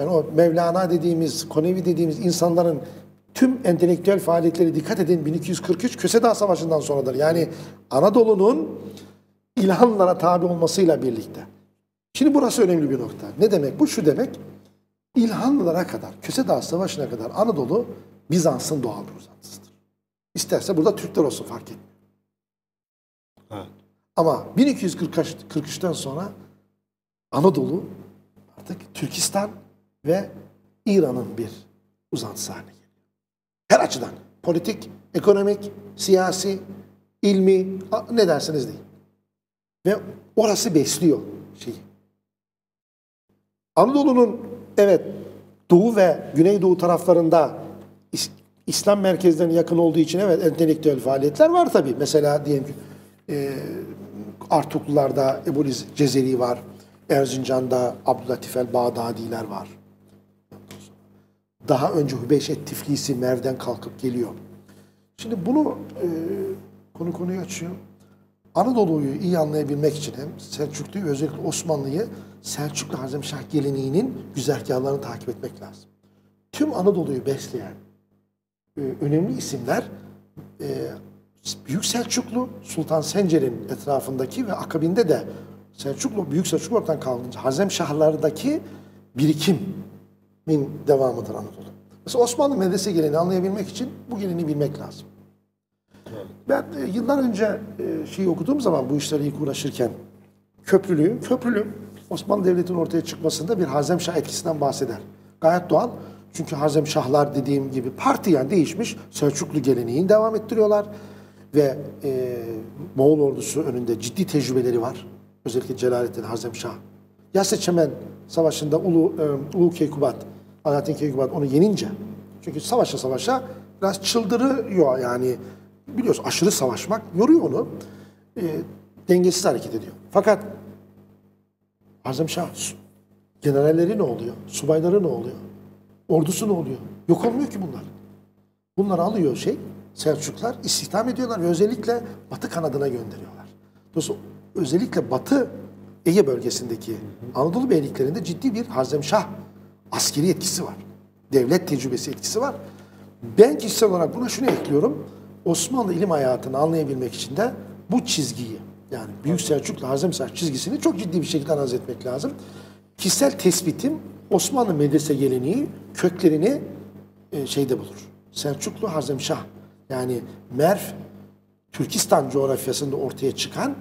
Yani o Mevlana dediğimiz, Konevi dediğimiz insanların tüm entelektüel faaliyetleri dikkat edin 1243 Köse Savaşı'ndan sonradır. Yani Anadolu'nun İlhanlara tabi olmasıyla birlikte. Şimdi burası önemli bir nokta. Ne demek? Bu şu demek. İlhanlılara kadar, Köse Dağı Savaşı'na kadar Anadolu Bizans'ın doğal bir uzantısıdır. İsterse burada Türkler olsun fark etmiyor. Evet. Ama 1243'ten sonra Anadolu artık Türkistan ve İran'ın bir uzantısı haline geliyor. Her açıdan. Politik, ekonomik, siyasi, ilmi, ne derseniz deyin. Ve orası besliyor şeyi. Anadolu'nun evet doğu ve güneydoğu taraflarında İs- İslam merkezlerine yakın olduğu için evet entelektüel faaliyetler var tabii. Mesela diyelim ki e, Artuklularda Ebu Cezeri var. Erzincan'da Abdülatif el Bağdadiler var. Daha önce Hübeyşet Tiflisi Merv'den kalkıp geliyor. Şimdi bunu e, konu konuyu açıyor. Anadolu'yu iyi anlayabilmek için hem Selçuklu'yu özellikle Osmanlı'yı Selçuklu Hazemşah geleneğinin güzergahlarını takip etmek lazım. Tüm Anadolu'yu besleyen e, önemli isimler e, Büyük Selçuklu, Sultan Sencer'in etrafındaki ve akabinde de Selçuklu, Büyük Selçuklu ortadan kaldırınca Hazemşahlardaki birikimin devamıdır Anadolu. Mesela Osmanlı medrese geleneğini anlayabilmek için bu geleneği bilmek lazım. Ben e, yıllar önce e, şeyi okuduğum zaman bu işlerle ilk uğraşırken Köprülü, Köprülü Osmanlı Devleti'nin ortaya çıkmasında bir Hazemşah etkisinden bahseder. Gayet doğal. Çünkü Hazemşahlar dediğim gibi parti yani değişmiş. Selçuklu geleneğini devam ettiriyorlar. Ve e, Moğol ordusu önünde ciddi tecrübeleri var. Özellikle Celalettin Hazemşah. Yaset Çemen Savaşı'nda Ulu, e, Ulu Keykubat, Alaaddin Keykubat onu yenince. Çünkü savaşa savaşa biraz çıldırıyor yani. Biliyorsun aşırı savaşmak yoruyor onu. E, dengesiz hareket ediyor. Fakat Hazemşah generalleri ne oluyor? Subayları ne oluyor? Ordusu ne oluyor? Yok olmuyor ki bunlar. Bunları alıyor şey, Selçuklar istihdam ediyorlar ve özellikle Batı kanadına gönderiyorlar. Dolayısıyla özellikle Batı Ege bölgesindeki Anadolu beyliklerinde ciddi bir Hazemşah askeri etkisi var. Devlet tecrübesi etkisi var. Ben kişisel olarak buna şunu ekliyorum. Osmanlı ilim hayatını anlayabilmek için de bu çizgiyi yani Büyük Selçuklu Hazremsah çizgisini çok ciddi bir şekilde analiz etmek lazım. Kişisel tespitim Osmanlı medrese geleneği köklerini e, şeyde bulur. Selçuklu Hazremşah yani Merv Türkistan coğrafyasında ortaya çıkan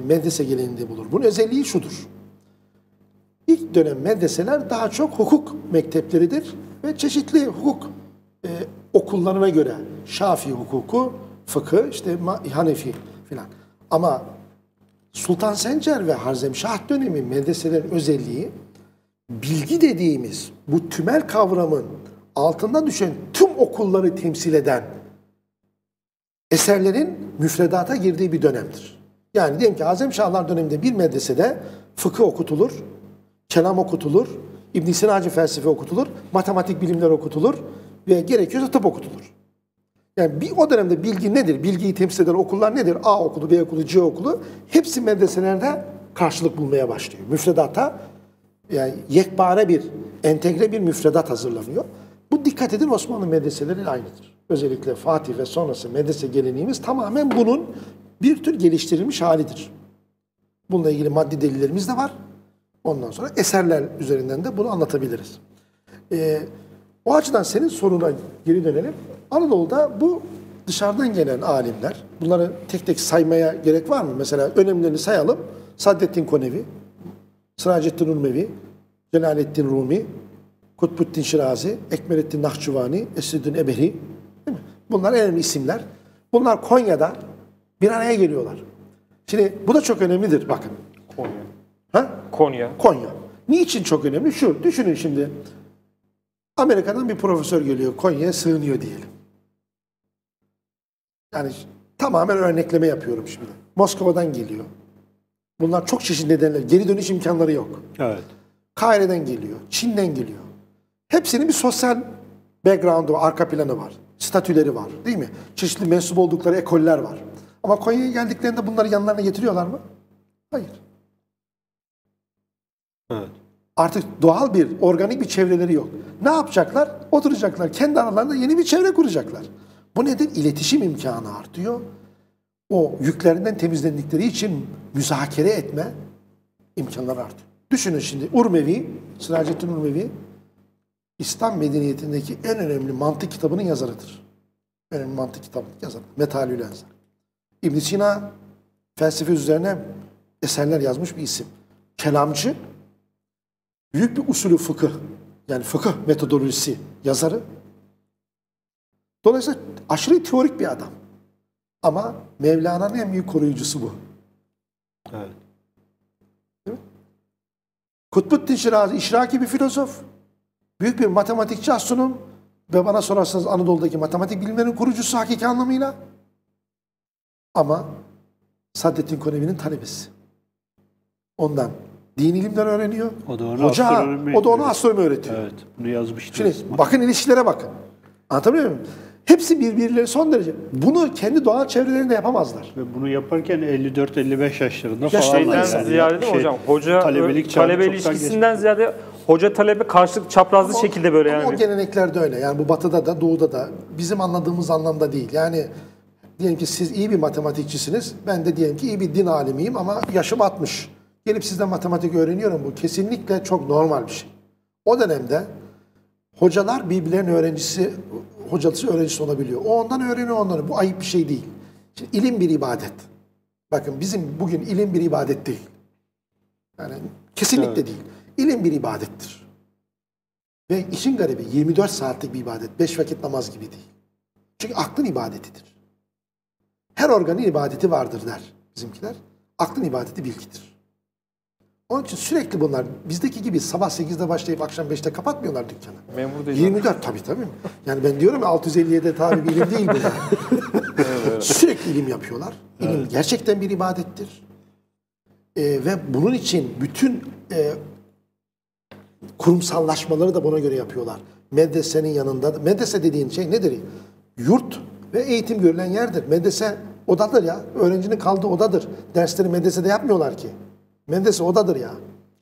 medrese geleneğinde bulur. Bunun özelliği şudur. İlk dönem medreseler daha çok hukuk mektepleridir ve çeşitli hukuk e, okullarına göre Şafii hukuku, fıkı, işte Hanefi filan. Ama Sultan Sencer ve Harzemşah dönemi medreselerin özelliği bilgi dediğimiz bu tümel kavramın altında düşen tüm okulları temsil eden eserlerin müfredata girdiği bir dönemdir. Yani diyelim ki Azem Şahlar döneminde bir medresede fıkıh okutulur, kelam okutulur, İbn Sinacı felsefe okutulur, matematik bilimler okutulur ve gerekiyorsa tıp okutulur. Yani bir o dönemde bilgi nedir? Bilgiyi temsil eden okullar nedir? A okulu, B okulu, C okulu hepsi medreselerde karşılık bulmaya başlıyor. Müfredata yani yekpare bir, entegre bir müfredat hazırlanıyor. Bu dikkat edin Osmanlı medreseleriyle aynıdır. Özellikle Fatih ve sonrası medrese geleneğimiz tamamen bunun bir tür geliştirilmiş halidir. Bununla ilgili maddi delillerimiz de var. Ondan sonra eserler üzerinden de bunu anlatabiliriz. Ee, o açıdan senin soruna geri dönelim. Anadolu'da bu dışarıdan gelen alimler, bunları tek tek saymaya gerek var mı? Mesela önemlilerini sayalım. Saddettin Konevi, Sıracettin Urmevi, Celalettin Rumi, Kutbuddin Şirazi, Ekmelettin Nahçıvani, Esreddin Eberi. Bunlar önemli isimler. Bunlar Konya'da bir araya geliyorlar. Şimdi bu da çok önemlidir bakın. Konya. Ha? Konya. Konya. Niçin çok önemli? Şu, düşünün şimdi. Amerika'dan bir profesör geliyor, Konya'ya sığınıyor diyelim. Yani tamamen örnekleme yapıyorum şimdi. Moskova'dan geliyor. Bunlar çok çeşitli nedenler. Geri dönüş imkanları yok. Evet. Kahire'den geliyor, Çin'den geliyor. Hepsinin bir sosyal background'u, arka planı var. Statüleri var değil mi? Çeşitli mensup oldukları ekoller var. Ama Konya'ya geldiklerinde bunları yanlarına getiriyorlar mı? Hayır. Evet. Artık doğal bir, organik bir çevreleri yok. Ne yapacaklar? Oturacaklar. Kendi aralarında yeni bir çevre kuracaklar. Bu nedir? İletişim imkanı artıyor. O yüklerinden temizlendikleri için müzakere etme imkanları artıyor. Düşünün şimdi Urmevi, Sıracettin Urmevi İslam medeniyetindeki en önemli mantık kitabının yazarıdır. En önemli mantık kitabının yazarı. Metalül Enzar. İbn Sina felsefe üzerine eserler yazmış bir isim. Kelamcı, büyük bir usulü fıkıh, yani fıkıh metodolojisi yazarı. Dolayısıyla aşırı teorik bir adam. Ama Mevlana'nın en büyük koruyucusu bu. Evet. Kutbuddin Şirazi işraki bir filozof. Büyük bir matematikçi astronom ve bana sorarsanız Anadolu'daki matematik bilimlerin kurucusu hakiki anlamıyla. Ama Saddettin Konevi'nin talebesi. Ondan din ilimler öğreniyor. O da ona Hoca, astronomi o da ona öğretiyor. astronomi öğretiyor. Evet. Bunu yazmıştı. Şimdi bakın ilişkilere bakın. Anlatabiliyor muyum? Hepsi birbirleri son derece. Bunu kendi doğal çevrelerinde yapamazlar. Ve bunu yaparken 54-55 yaşlarında falan. Şeyden ziyade değil mi hocam? Hoca talebelik talebe, ilişkisinden ziyade hoca talebe karşılık çaprazlı şekilde böyle Ama yani. o geleneklerde öyle. Yani bu batıda da doğuda da bizim anladığımız anlamda değil. Yani diyelim ki siz iyi bir matematikçisiniz. Ben de diyelim ki iyi bir din alimiyim ama yaşım 60. Gelip sizden matematik öğreniyorum. Bu kesinlikle çok normal bir şey. O dönemde hocalar birbirlerinin öğrencisi, hocası öğrencisi olabiliyor. O ondan öğreniyor onları. Bu ayıp bir şey değil. Şimdi ilim bir ibadet. Bakın bizim bugün ilim bir ibadet değil. Yani kesinlikle değil. İlim bir ibadettir. Ve işin garibi 24 saatlik bir ibadet. 5 vakit namaz gibi değil. Çünkü aklın ibadetidir. Her organın ibadeti vardır der bizimkiler. Aklın ibadeti bilgidir. Onun için sürekli bunlar bizdeki gibi sabah 8'de başlayıp akşam 5'te kapatmıyorlar dükkanı. Memur değil. 24 tabii tabii. Yani ben diyorum ya 657'de tabi bir ilim değil bu. Sürekli ilim yapıyorlar. İlim gerçekten bir ibadettir. Ee, ve bunun için bütün e, kurumsallaşmaları da buna göre yapıyorlar. Medresenin yanında, medrese dediğin şey nedir? Yurt ve eğitim görülen yerdir. Medrese odadır ya. Öğrencinin kaldığı odadır. Dersleri medresede yapmıyorlar ki. Medrese odadır ya.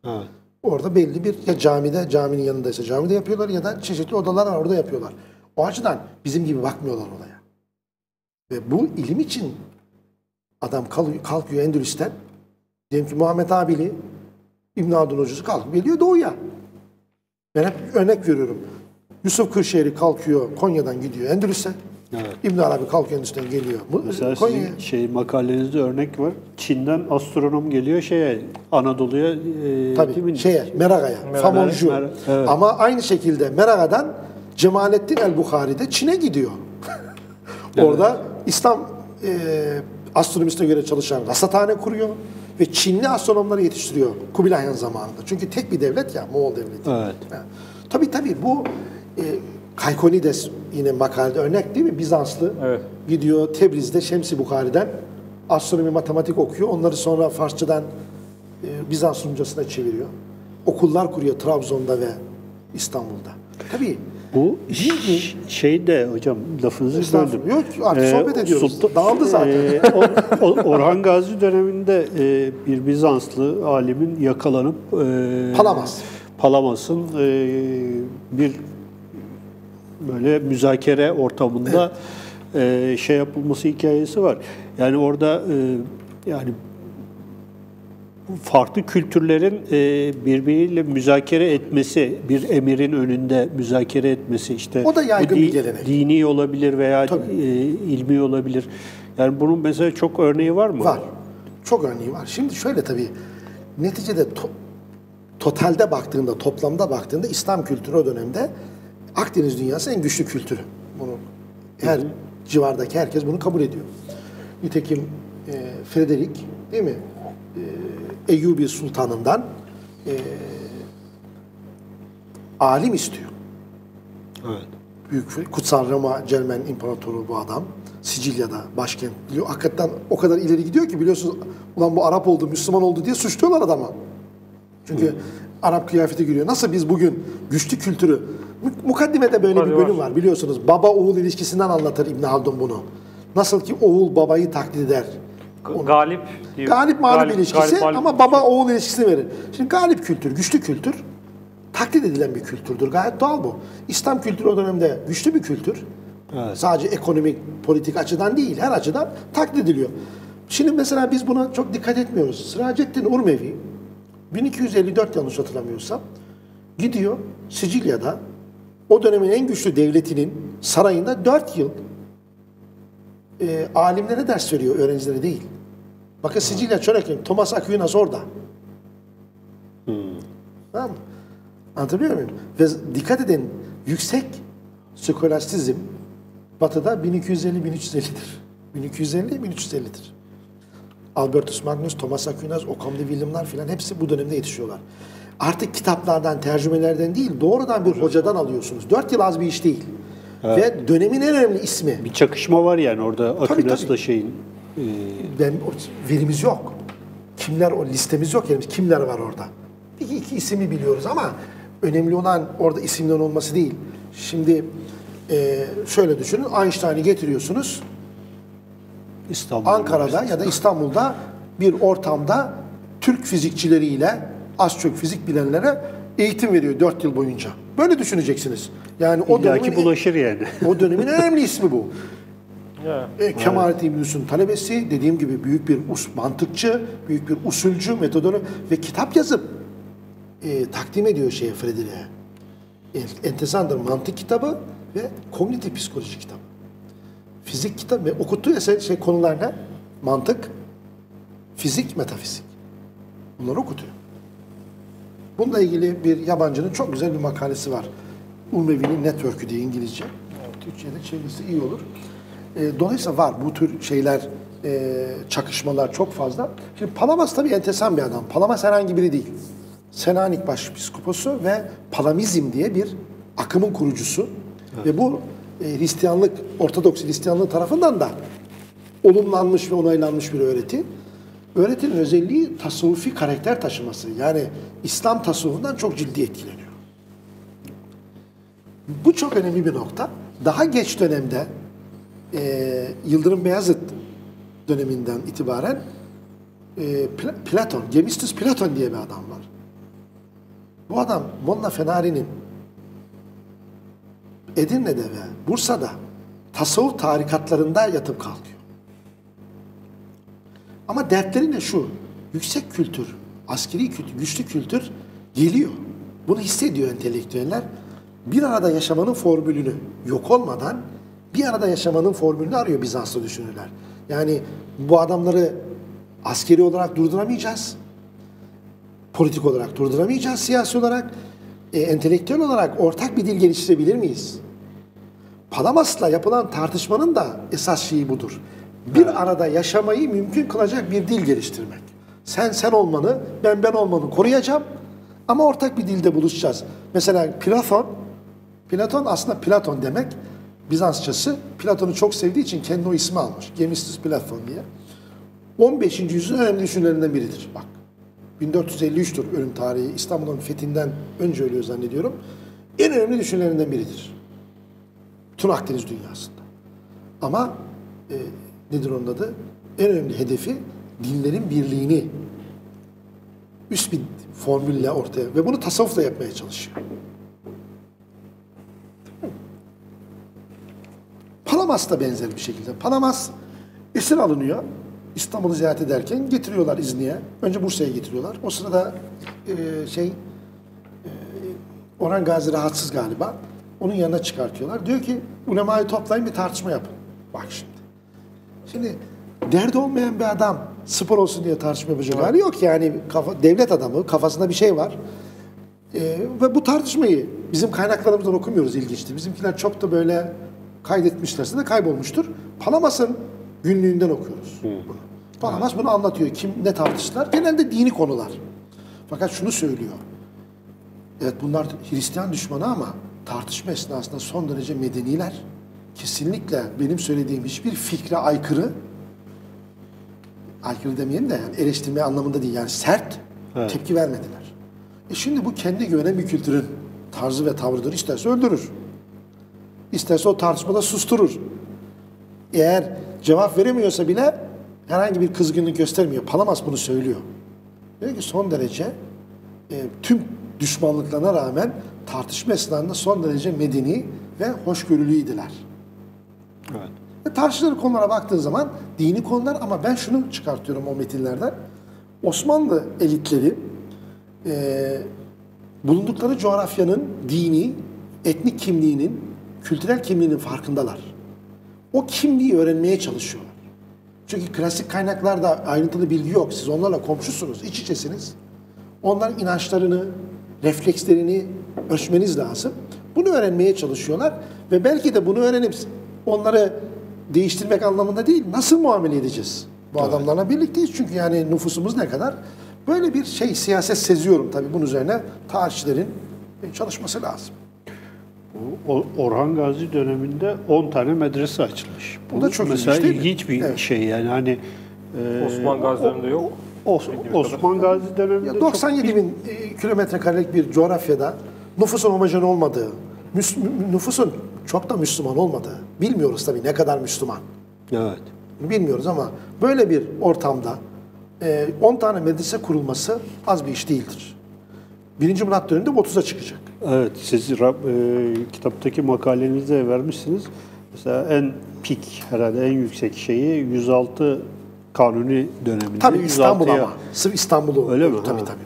Evet. Orada belli bir ya camide, caminin yanındaysa camide yapıyorlar ya da çeşitli odalar var orada yapıyorlar. O açıdan bizim gibi bakmıyorlar olaya. Ve bu ilim için adam kalkıyor, kalkıyor Endülüs'ten. Diyelim ki Muhammed Abili, İbn Haldun hocası kalkıp geliyor doğuya. Ben hep örnek veriyorum. Yusuf Kırşehir'i kalkıyor Konya'dan gidiyor Endülüs'e. Evet. İbn Arabi kalkıyor Endülüs'ten geliyor. Bu, Mesela Konya'ya. sizin şey makalenizde örnek var. Çin'den astronom geliyor şeye Anadolu'ya e, Tabii kimin- şeye, Meraga'ya, Famonju. Mer- evet. Ama aynı şekilde Meraga'dan Cemalettin el-Bukhari de Çin'e gidiyor. Orada İslam e, astronomisine göre çalışan rasathane kuruyor ve Çinli astronomları yetiştiriyor Kubilay Han zamanında. Çünkü tek bir devlet ya, Moğol devleti. Evet. Ha. Tabii tabii bu e, Kaykonides yine makalede örnek değil mi? Bizanslı Evet. gidiyor Tebriz'de Şemsi Bukhari'den astronomi matematik okuyor. Onları sonra Farsçadan e, Bizans Rumcasına çeviriyor. Okullar kuruyor Trabzon'da ve İstanbul'da. Tabii Bu Değil mi? ş- şey de hocam lafınızı böldüm. Yok, artık sohbet ediyoruz. Dağıldı zaten. e, o- o- Orhan Gazi döneminde e, bir Bizanslı alimin yakalanıp e, Palamas. Palamas'ın e, bir böyle müzakere ortamında e, şey yapılması hikayesi var. Yani orada e, yani farklı kültürlerin e, birbiriyle müzakere etmesi, bir emirin önünde müzakere etmesi işte O da yaygın bir gelenek. Dini olabilir veya Tabii. e, ilmi olabilir. Yani bunun mesela çok örneği var mı? Var. Çok örneği var. Şimdi şöyle tabii neticede to- totalde baktığında, toplamda baktığında İslam kültürü o dönemde Akdeniz dünyası en güçlü kültürü. Bunu her civardaki herkes bunu kabul ediyor. Nitekim e, Frederick değil mi? E, Eyyubi Sultan'ından e, alim istiyor. Evet. Büyük Kutsal Roma Cermen İmparatoru bu adam. Sicilya'da başkent. Biliyor, hakikaten o kadar ileri gidiyor ki biliyorsunuz ulan bu Arap oldu, Müslüman oldu diye suçluyorlar adamı. Çünkü Arap kıyafeti giriyor. Nasıl biz bugün güçlü kültürü Mukaddimede böyle Tabii bir bölüm var. var. biliyorsunuz. Baba oğul ilişkisinden anlatır İbn Haldun bunu. Nasıl ki oğul babayı taklit eder. G- Galip diyor. Galip mağlup ilişkisi galip, ama baba oğul ilişkisini verir. Şimdi galip kültür, güçlü kültür taklit edilen bir kültürdür. Gayet doğal bu. İslam kültürü o dönemde güçlü bir kültür. Evet. Sadece ekonomik, politik açıdan değil, her açıdan taklit ediliyor. Şimdi mesela biz buna çok dikkat etmiyoruz. Sıracettin Urmevi 1254 yanlış hatırlamıyorsam gidiyor Sicilya'da o dönemin en güçlü devletinin sarayında 4 yıl e, alimlere ders veriyor, öğrencilere değil. Bakın Sicilya Çörekli, Thomas Aquinas orada. Tamam mı? Anlatabiliyor muyum? Ve dikkat edin, yüksek skolastism Batı'da 1250-1350'dir. 1250-1350'dir. Albertus Magnus, Thomas Aquinas, Occam de William'lar filan hepsi bu dönemde yetişiyorlar. Artık kitaplardan, tercümelerden değil, doğrudan bir hocadan alıyorsunuz. Dört yıl az bir iş değil. Ve dönemin en önemli ismi. Bir çakışma var yani orada tabii. şeyin. e, Ben, verimiz yok. Kimler o listemiz yok elimiz. Kimler var orada? Bir iki, iki ismi biliyoruz ama önemli olan orada isimlerin olması değil. Şimdi e, şöyle düşünün. Einstein'ı getiriyorsunuz. İstanbul Ankara'da ya da İstanbul'da bir ortamda Türk fizikçileriyle az çok fizik bilenlere eğitim veriyor 4 yıl boyunca. Böyle düşüneceksiniz. Yani o dönemin, bulaşır yani. o dönemin önemli ismi bu. Ya. E, Kemalettin İbn Yusuf'un talebesi, dediğim gibi büyük bir us mantıkçı, büyük bir usulcü, metodolu ve kitap yazıp e, takdim ediyor şeye Frederick'e. E, enteresandır mantık kitabı ve kognitif psikoloji kitabı. Fizik kitabı ve okuttuğu eser, şey konular ne? Mantık, fizik, metafizik. Bunları okutuyor. Bununla ilgili bir yabancının çok güzel bir makalesi var. Ulmevi'nin Network'ü diye İngilizce. Türkçe'de çevirisi iyi olur. E, dolayısıyla var bu tür şeyler, e, çakışmalar çok fazla. Şimdi Palamas tabii enteresan bir adam. Palamas herhangi biri değil. Selanik başpiskoposu ve Palamizm diye bir akımın kurucusu. Ve bu e, Hristiyanlık, Ortodoks Hristiyanlığı tarafından da olumlanmış ve onaylanmış bir öğreti. Öğretinin özelliği tasavvufi karakter taşıması. Yani İslam tasavvufundan çok ciddi etkileniyor. Bu çok önemli bir nokta. Daha geç dönemde e, Yıldırım Beyazıt döneminden itibaren e, Pla- Platon, Gemistus Platon diye bir adam var. Bu adam Monna Fenari'nin Edirne'de ve Bursa'da tasavvuf tarikatlarında yatıp kalkıyor. Ama dertleri ne şu? Yüksek kültür, askeri kültür, güçlü kültür geliyor. Bunu hissediyor entelektüeller. Bir arada yaşamanın formülünü yok olmadan bir arada yaşamanın formülünü arıyor Bizanslı düşünürler. Yani bu adamları askeri olarak durduramayacağız. Politik olarak durduramayacağız siyasi olarak. E, entelektüel olarak ortak bir dil geliştirebilir miyiz? Palamas'la yapılan tartışmanın da esas şeyi budur. Bir arada yaşamayı mümkün kılacak bir dil geliştirmek. Sen sen olmanı, ben ben olmanı koruyacağım ama ortak bir dilde buluşacağız. Mesela Platon, Platon aslında Platon demek Bizansçası. Platon'u çok sevdiği için kendi o ismi almış. Gemistus Platon diye. 15. yüzyılın önemli düşünürlerinden biridir. Bak 1453'tür ölüm tarihi. İstanbul'un fethinden önce ölüyor zannediyorum. En önemli düşünürlerinden biridir. Tüm Akdeniz dünyasında. Ama e, nedir onun adı? En önemli hedefi dinlerin birliğini üst bir formülle ortaya ve bunu tasavvufla yapmaya çalışıyor. Palamas da benzer bir şekilde. Palamas esir alınıyor. İstanbul'u ziyaret ederken getiriyorlar İzni'ye. Önce Bursa'ya getiriyorlar. O sırada e, şey e, Orhan Gazi rahatsız galiba. Onun yanına çıkartıyorlar. Diyor ki ulemayı toplayın bir tartışma yapın. Bak şimdi. Şimdi derdi olmayan bir adam spor olsun diye tartışma yapacak hali yok yani kafa, devlet adamı kafasında bir şey var. Ee, ve bu tartışmayı bizim kaynaklarımızdan okumuyoruz ilginçtir. Bizimkiler çok da böyle kaydetmişlerse de kaybolmuştur. Palamas'ın günlüğünden okuyoruz bunu. Palamas bunu anlatıyor. Kim ne tartıştılar? Genelde dini konular. Fakat şunu söylüyor. Evet bunlar Hristiyan düşmanı ama tartışma esnasında son derece medeniler. Kesinlikle benim söylediğim hiçbir fikre aykırı aykırı demeyelim de yani eleştirme anlamında değil yani sert Evet. tepki vermediler. E şimdi bu kendi güvenen bir kültürün tarzı ve tavrıdır. İsterse öldürür. İsterse o tartışmada susturur. Eğer cevap veremiyorsa bile herhangi bir kızgınlık göstermiyor. Palamas bunu söylüyor. Diyor ki son derece e, tüm düşmanlıklarına rağmen tartışma esnasında son derece medeni ve hoşgörülüydiler. Evet. Ve tartışılan konulara baktığın zaman dini konular ama ben şunu çıkartıyorum o metinlerden. Osmanlı elitleri e, bulundukları coğrafyanın dini, etnik kimliğinin, kültürel kimliğinin farkındalar. O kimliği öğrenmeye çalışıyorlar. Çünkü klasik kaynaklarda ayrıntılı bilgi yok. Siz onlarla komşusunuz, iç içesiniz. Onların inançlarını, reflekslerini ölçmeniz lazım. Bunu öğrenmeye çalışıyorlar ve belki de bunu öğrenip onları değiştirmek anlamında değil, nasıl muamele edeceğiz? Bu adamlarla birlikteyiz çünkü yani nüfusumuz ne kadar? Böyle bir şey siyaset seziyorum tabii bunun üzerine tarihçilerin çalışması lazım. Orhan Gazi döneminde 10 tane medrese açılmış. Bu da çok mesela ilginç değil mi? ilginç bir Evet. şey yani hani e, Osman Gazi döneminde yok. Os- Osman Gazi döneminde Ya çok 97 bin e, kilometre karelik bir coğrafyada nüfusun homojen olmadığı, müs- mü- nüfusun çok da Müslüman olmadığı, bilmiyoruz tabii ne kadar Müslüman. Evet. Bilmiyoruz ama böyle bir ortamda e, 10 tane medrese kurulması az bir iş değildir. Birinci Murat döneminde bu 30'a çıkacak. Evet, siz Rab- e, kitaptaki makalenizde vermişsiniz. Mesela en pik herhalde en yüksek şeyi 106 Kanuni döneminde. Tabii İstanbul 106'ya ama. Sırf İstanbul'u. Öyle mi? Tabii Ha. tabii.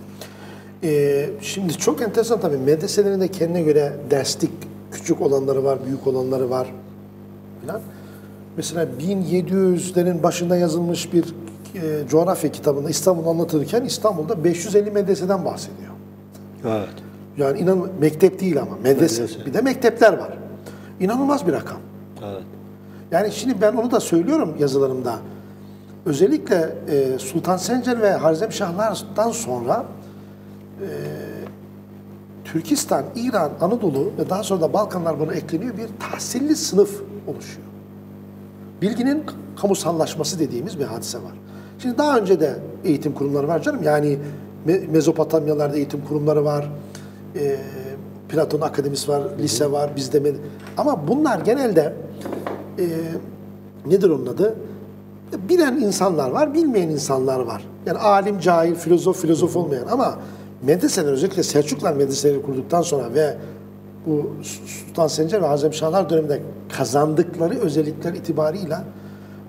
Ee, şimdi çok enteresan tabii. Medreselerin de kendine göre derslik küçük olanları var, büyük olanları var. Falan. Mesela 1700'lerin başında yazılmış bir e, coğrafya kitabında İstanbul anlatırken İstanbul'da 550 medreseden bahsediyor. Evet. Yani inan mektep değil ama medrese. Medrese. Bir de mektepler var. İnanılmaz bir rakam. Evet. Yani şimdi ben onu da söylüyorum yazılarımda. Özellikle e, Sultan Sencer ve Harzemşahlardan sonra e, Türkistan, İran, Anadolu ve daha sonra da Balkanlar buna ekleniyor bir tahsilli sınıf oluşuyor. Bilginin kamusallaşması dediğimiz bir hadise var. Şimdi daha önce de eğitim kurumları var canım. Yani Me- Mezopotamyalarda eğitim kurumları var. E, Platon Akademisi var, lise var, bizde med- ama bunlar genelde e, nedir onun adı? Bilen insanlar var, bilmeyen insanlar var. Yani alim, cahil, filozof, filozof olmayan ama medreseler özellikle Selçuklular medreseleri kurduktan sonra ve bu Sultan Sencer ve Hazem Şahlar döneminde kazandıkları özellikler itibarıyla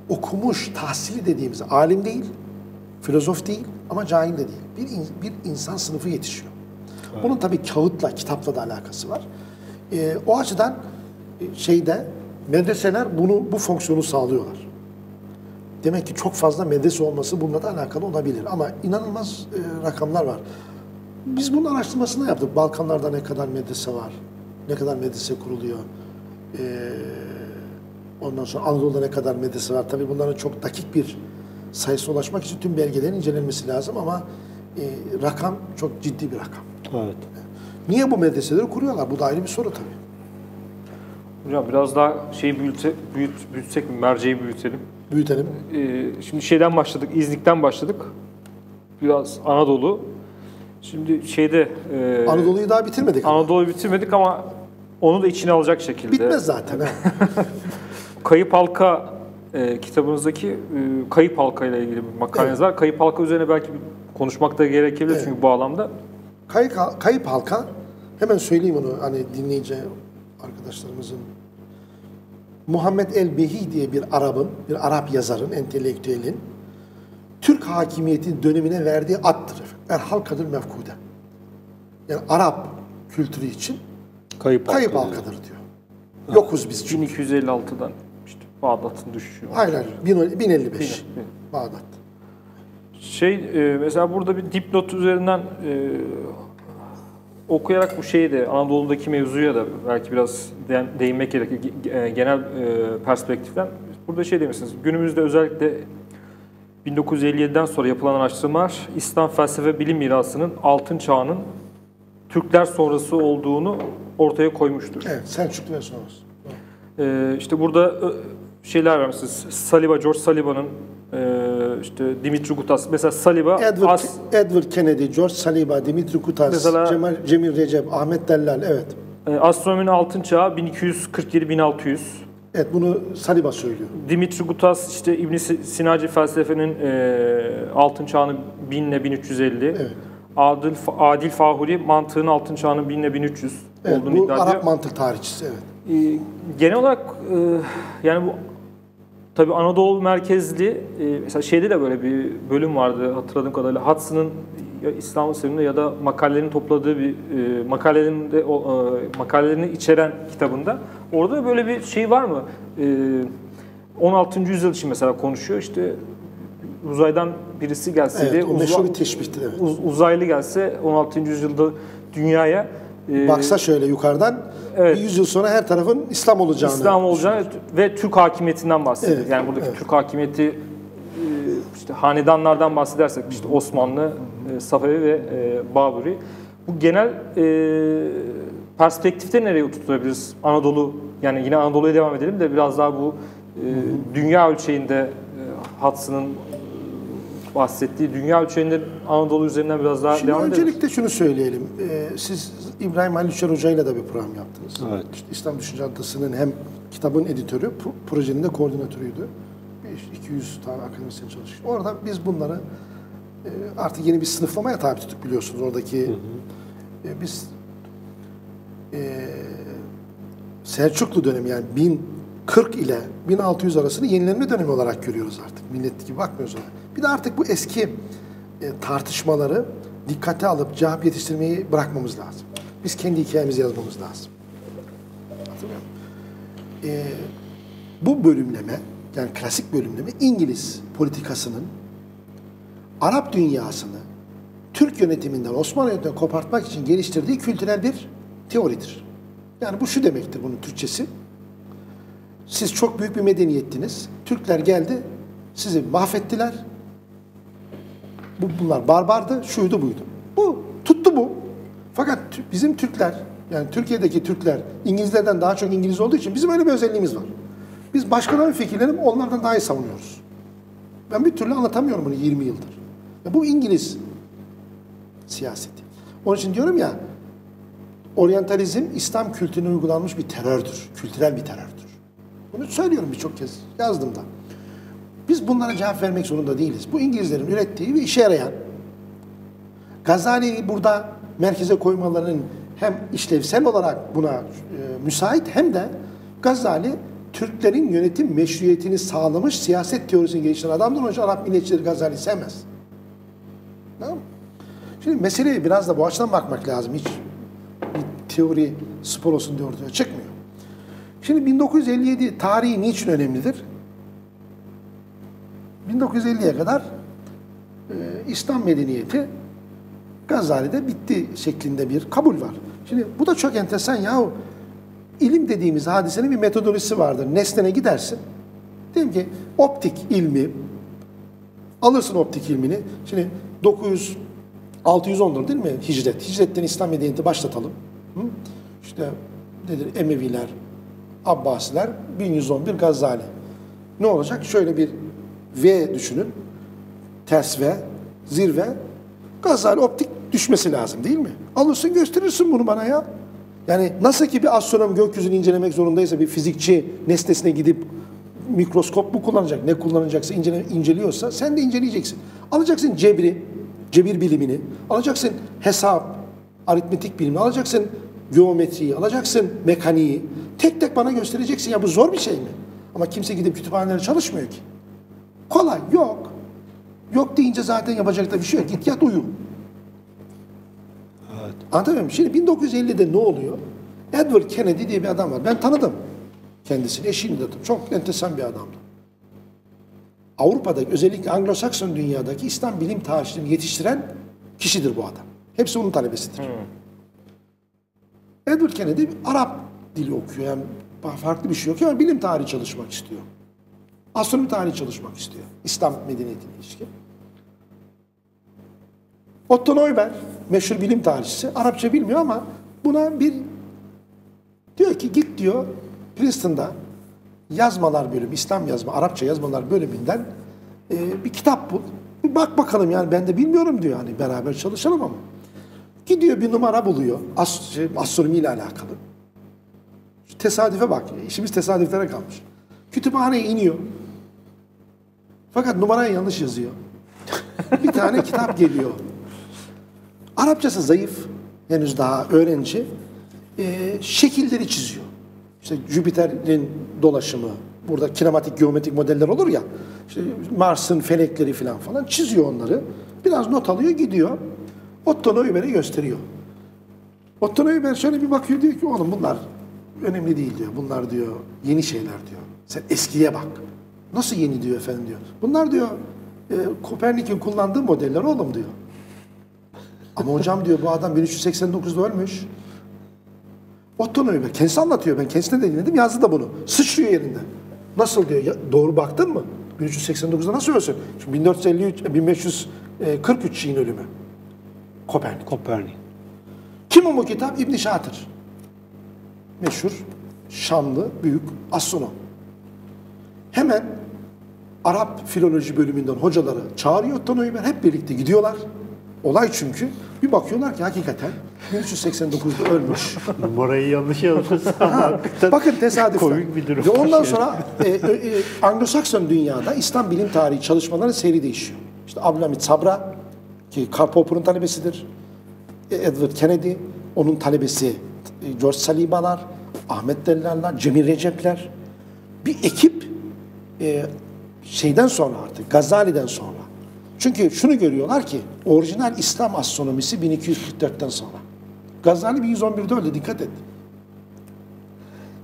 okumuş, tahsili dediğimiz alim değil, filozof değil ama cahil de değil. Bir, in- bir insan sınıfı yetişiyor. Bunun tabii kağıtla, kitapla da alakası var. Ee, o açıdan e, şeyde medreseler bunu bu fonksiyonu sağlıyorlar. Demek ki çok fazla medrese olması bununla da alakalı olabilir. Ama inanılmaz e, rakamlar var. Biz bunun araştırmasını yaptık. Balkanlarda ne kadar medrese var, ne kadar medrese kuruluyor. Ee, ondan sonra Anadolu'da ne kadar medrese var. Tabii bunların çok dakik bir sayısına ulaşmak için tüm belgelerin incelenmesi lazım ama e, rakam çok ciddi bir rakam. Evet. Niye bu medreseleri kuruyorlar? Bu da ayrı bir soru tabii. Hocam biraz daha şeyi büyüte, büyüt, büyütsek mi? Merceği büyütelim. Büyütelim. Ee, şimdi şeyden başladık, İznik'ten başladık. Biraz Anadolu. Şimdi şeyde... e, Anadolu'yu daha bitirmedik. Anadolu'yu bitirmedik ama onu da içine alacak şekilde. Bitmez zaten. Kayıp Halka e, kitabınızdaki e, Kayıp Halka ile ilgili bir makaleniz var. Kayıp Halka üzerine belki konuşmak da gerekebilir çünkü bu bağlamda. Kayıp, kayıp halka, hemen söyleyeyim onu hani dinleyici arkadaşlarımızın. Muhammed el-Behi diye bir Arap'ın, bir Arap yazarın, entelektüelin Türk hakimiyeti dönemine verdiği addır. El halkadır mefkude. Yani Arap kültürü için Kayıp, kayıp halka. halkadır diyor. Yokuz biz çünkü. 1256'dan işte Bağdat'ın düşüşü. Hayır hayır. Bin- 1055. Bin- bin. Bağdat. Şey e, mesela burada bir dipnot üzerinden e, okuyarak bu şeyi de Anadolu'daki mevzuya da belki biraz de- değinmek gerekir ge- e, genel e, perspektiften. Burada şey demişsiniz. Günümüzde özellikle 1957'den sonra yapılan araştırmalar İslam felsefe bilim mirasının altın çağının Türkler sonrası olduğunu ortaya koymuştur. Evet. Selçuklu ve sonrası. Ee, işte burada ö, şeyler vermişsiniz. Saliba, George Saliba'nın e, işte Dimitri Gutas. Mesela Saliba Edward, as, Edward Kennedy, George Saliba, Dimitri Kutas, Mesela- Cemal, Cemil Recep, Ahmet Dellal. Evet. e, astronominin altın çağı 1247-1600. Evet bunu Saliba söylüyor. Dimitri Gutas işte İbn Sinacı felsefenin e, altın çağını 1000 ile 1350. Evet. Adil, Adil Fahuri mantığın altın çağının 1000 ile 1300 Evet, olduğunu bu iddia ediyor. Arap mantık tarihçisi evet. Ee, genel olarak e, yani bu tabii Anadolu merkezli e, mesela şeyde de böyle bir bölüm vardı hatırladığım kadarıyla Hudson'ın ya İslam Müslümanı ya da makalelerini topladığı bir e, makalelerinde o, e, makalelerini içeren kitabında orada da böyle bir şey var mı? E, 16. yüzyıl için mesela konuşuyor işte uzaydan birisi gelseydi Evet, uzla- meşhur bir teşbihtir. Evet. uz- uzaylı gelse 16. yüzyılda dünyaya e, Baksa şöyle yukarıdan evet. bir yüzyıl sonra her tarafın İslam olacağını. İslam olacağını ve Türk hakimiyetinden bahsediyor. Evet, yani buradaki evet. Türk hakimiyeti e, işte hanedanlardan bahsedersek işte Osmanlı, Safevi ve e, Baburi. Bu genel e, perspektifte nereye oturtabiliriz? Anadolu yani yine Anadolu'ya devam edelim de biraz daha bu e, dünya ölçeğinde e, Hudson'ın e, bahsettiği dünya ölçeğinde Anadolu üzerinden biraz daha Şimdi devam edelim. öncelikle şunu söyleyelim. Ee, siz İbrahim Halil Uçar Hoca ile de bir program yaptınız. Evet. İşte İslam Düşünce Adası'nın hem kitabın editörü, pro- projenin de koordinatörüydü. Bir 200 tane akademisyen çalışıyor. Orada biz bunları e, artık yeni bir sınıflamaya tabi tuttuk biliyorsunuz. Oradaki e, biz e, Selçuklu dönemi yani 1040 ile 1600 arasını yenilenme dönemi olarak görüyoruz artık. Millet gibi bakmıyoruz ona. Bir de artık bu eski e, tartışmaları dikkate alıp cevap yetiştirmeyi bırakmamız lazım. Biz kendi hikayemizi yazmamız lazım. Hatırlıyor musun? E, bu bölümleme, yani klasik bölümleme İngiliz politikasının Arap dünyasını Türk yönetiminden, Osmanlı yönetiminden kopartmak için geliştirdiği kültürel bir teoridir. Yani bu şu demektir bunun Türkçesi. Siz çok büyük bir medeniyettiniz. Türkler geldi, sizi mahvettiler. Bu, bunlar barbardı, şuydu buydu. Bu, tuttu bu. Fakat bizim Türkler, yani Türkiye'deki Türkler İngilizlerden daha çok İngiliz olduğu için bizim öyle bir özelliğimiz var. Biz başkalarının fikirlerini onlardan daha iyi savunuyoruz. Ben bir türlü anlatamıyorum bunu 20 yıldır. Ya bu İngiliz siyaseti. Onun için diyorum ya, oryantalizm İslam kültürüne uygulanmış bir terördür. Kültürel bir terördür. Bunu söylüyorum birçok kez. Yazdım da. Biz bunlara cevap vermek zorunda değiliz. Bu İngilizlerin ürettiği ve işe yarayan Gazali'yi burada merkeze koymalarının hem işlevsel olarak buna e, müsait hem de Gazali Türklerin yönetim meşruiyetini sağlamış siyaset teorisini geliştiren adamdır. Onun için Arap milliyetçileri Gazali sevmez. Tamam? Şimdi meseleye biraz da bu açıdan bakmak lazım. Hiç bir teori spor olsun diye ortaya çıkmıyor. Şimdi 1957 tarihi niçin önemlidir? 1950'ye kadar e, İslam medeniyeti Gazali'de bitti şeklinde bir kabul var. Şimdi bu da çok enteresan ya. İlim dediğimiz hadisenin bir metodolojisi vardır. Nesnene gidersin. Diyelim ki optik ilmi alırsın optik ilmini. Şimdi 900 610'dur değil mi hicret? Hicretten İslam medeniyeti başlatalım. Hı? İşte nedir Emeviler, Abbasiler, 1111 Gazali. Ne olacak? Şöyle bir V düşünün. Ters V, zirve. Gazali optik düşmesi lazım değil mi? Alırsın gösterirsin bunu bana ya. Yani nasıl ki bir astronom gökyüzünü incelemek zorundaysa bir fizikçi nesnesine gidip mikroskop mu kullanacak, ne kullanacaksa incele, inceliyorsa sen de inceleyeceksin. Alacaksın cebri, cebir bilimini, alacaksın hesap, aritmetik bilimi, alacaksın geometriyi, alacaksın mekaniği. Tek tek bana göstereceksin. Ya bu zor bir şey mi? Ama kimse gidip kütüphanelere çalışmıyor ki. Kolay, yok. Yok deyince zaten yapacak da bir şey yok. Git yat uyu. Evet. Anlatabiliyor muyum? Şimdi 1950'de ne oluyor? Edward Kennedy diye bir adam var. Ben tanıdım kendisini. Eşini de. Çok enteresan bir adamdı. Avrupa'daki özellikle Anglo-Sakson dünyadaki İslam bilim tarihçilerini yetiştiren kişidir bu adam. Hepsi onun talebesidir. Edward Kennedy Arap dili okuyor. Yani farklı bir şey okuyor ama bilim tarihi çalışmak istiyor. Astronomi tarihi çalışmak istiyor. İslam medeniyetine ilişkin. Otto Neuber, meşhur bilim tarihçisi, Arapça bilmiyor ama buna bir diyor ki git diyor Princeton'da yazmalar bölümü, İslam yazma, Arapça yazmalar bölümünden e, bir kitap bul. Bir bak bakalım yani ben de bilmiyorum diyor hani beraber çalışalım ama. Gidiyor bir numara buluyor as şey, astronomi ile alakalı. Şu tesadüfe bak, işimiz tesadüflere kalmış. Kütüphaneye iniyor. Fakat numarayı yanlış yazıyor. bir tane kitap geliyor. Arapçası zayıf, henüz daha öğrenci. E, şekilleri çiziyor. İşte Jüpiter'in dolaşımı, burada kinematik geometrik modeller olur ya, işte Mars'ın felekleri falan falan çiziyor onları. Biraz not alıyor, gidiyor. Otto Neuber'e gösteriyor. Otto Neuber şöyle bir bakıyor diyor ki oğlum bunlar önemli değil diyor. Bunlar diyor yeni şeyler diyor. Sen eskiye bak. Nasıl yeni diyor efendim diyor. Bunlar diyor e, Kopernik'in kullandığı modeller oğlum diyor. Ama hocam diyor bu adam 1389'da ölmüş. Neuber kendisi anlatıyor. Ben kendisine de dinledim yazdı da bunu. Sıçrıyor yerinde. Nasıl diyor? Ya, doğru baktın mı? 1389'da nasıl ölsün? Şimdi 1453, 1543 Çin ölümü. Kopernik. Kopernik. Kim o bu kitap? İbn Şatır. Meşhur, Şamlı, büyük astronom. Hemen Arap filoloji bölümünden hocaları çağırıyor Otto Neuber. Hep birlikte gidiyorlar. Olay çünkü bir bakıyorlar ki hakikaten 1389'da ölmüş. Numarayı yanlış hakikaten Bakın tesadüf. komik bir durum. Ve ondan sonra e, e, e, Anglo-Sakson dünyada İslam bilim tarihi çalışmaların seyri değişiyor. İşte Abdülhamit Sabra ki Karl Popper'ın talebesidir. E, Edward Kennedy, onun talebesi e, George Saliba'lar, Ahmet Dellal'lar, Cemil Recep'ler. Bir ekip e, şeyden sonra artık Gazali'den sonra. Çünkü şunu görüyorlar ki orijinal İslam astronomisi 1244'ten sonra. Gazali 1111'de öldü dikkat et.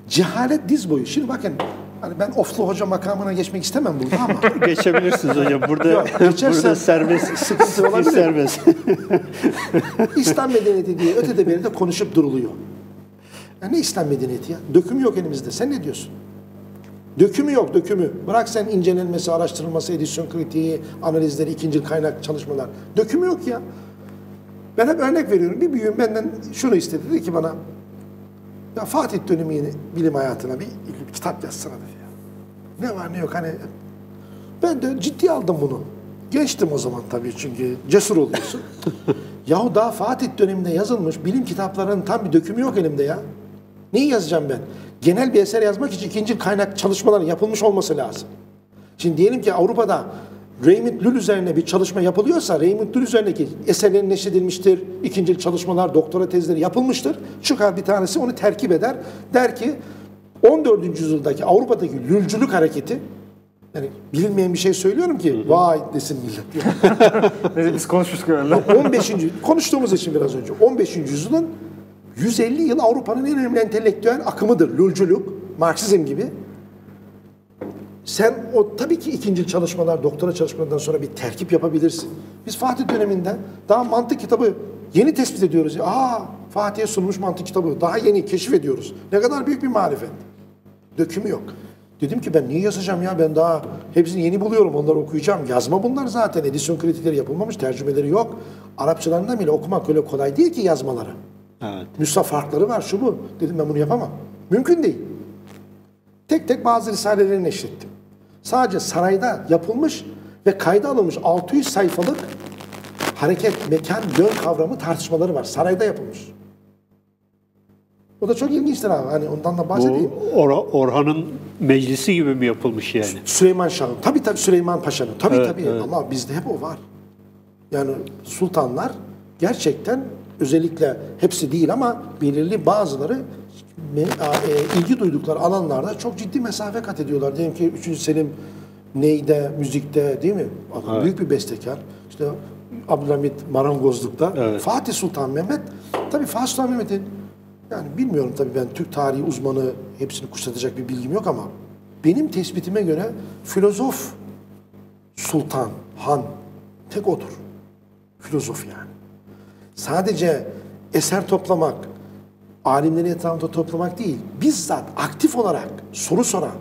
Cehalet diz boyu. Şimdi bakın hani ben oflu hoca makamına geçmek istemem burada ama Geçebilirsiniz hocam. Burada Yok, burada serbest. sıkıntı olabilir. serbest. İslam medeniyeti diye ötede beri de konuşup duruluyor. Ya ne İslam medeniyeti ya? Dökümü yok elimizde. Sen ne diyorsun? Dökümü yok, dökümü. Bırak sen incelenmesi, araştırılması, edisyon kritiği, analizleri, ikinci kaynak çalışmalar. Dökümü yok ya. Ben hep örnek veriyorum. Bir büyüğüm benden şunu istedi. Dedi ki bana, ya Fatih dönemi yeni bilim hayatına bir, bir kitap yazsana dedi ya. Ne var ne yok hani. Ben de ciddi aldım bunu. Gençtim o zaman tabii çünkü cesur oluyorsun. Yahu daha Fatih döneminde yazılmış bilim kitaplarının tam bir dökümü yok elimde ya. Neyi yazacağım ben? Genel bir eser yazmak için ikinci kaynak çalışmaların yapılmış olması lazım. Şimdi diyelim ki Avrupa'da Raymond Lull üzerine bir çalışma yapılıyorsa Raymond Lull üzerindeki eserlerin neşredilmiştir, ikincil çalışmalar, doktora tezleri yapılmıştır. Çıkar bir tanesi onu terkip eder. Der ki 14. yüzyıldaki Avrupa'daki lülcülük hareketi yani bilinmeyen bir şey söylüyorum ki vay desin millet. Neyse biz konuşmuştuk herhalde. 15. konuştuğumuz için biraz önce 15. yüzyılın 150 yıl Avrupa'nın en önemli entelektüel akımıdır. Lulculuk, Marksizm gibi. Sen o tabii ki ikinci çalışmalar, doktora çalışmalarından sonra bir terkip yapabilirsin. Biz Fatih döneminde daha mantık kitabı yeni tespit ediyoruz. ya. Aa Fatih'e sunmuş mantık kitabı daha yeni keşfediyoruz. Ne kadar büyük bir marifet. Dökümü yok. Dedim ki ben niye yazacağım ya ben daha hepsini yeni buluyorum onları okuyacağım. Yazma bunlar zaten edisyon kritikleri yapılmamış tercümeleri yok. Arapçalarından bile okumak öyle kolay değil ki yazmaları. Evet. Nüsha farkları var şu bu. Dedim ben bunu yapamam. Mümkün değil. Tek tek bazı risaleleri neşrettim. Sadece sarayda yapılmış ve kayda alınmış 600 sayfalık hareket, mekan, yön kavramı tartışmaları var. Sarayda yapılmış. O da çok ilginçtir abi. Hani ondan da bahsedeyim. Bu Or- Orhan'ın meclisi gibi mi yapılmış yani? Süleyman Şah'ın. Tabii tabii Süleyman Paşa'nın. Tabii Evet, tabii evet. ama bizde hep o var. Yani sultanlar gerçekten özellikle hepsi değil ama belirli bazıları e, ilgi duydukları alanlarda çok ciddi mesafe kat ediyorlar. Diyelim ki 3. Selim neyde, müzikte değil mi? Adam büyük bir bestekar. İşte Abdülhamit marangozlukta. Evet. Fatih Sultan Mehmet, tabii Fatih Sultan Mehmet'in yani bilmiyorum tabii ben Türk tarihi uzmanı hepsini kuşatacak bir bilgim yok ama benim tespitime göre filozof sultan, han tek odur. Filozof yani. Sadece eser toplamak, alimleri etrafında toplamak değil, bizzat aktif olarak soru soran,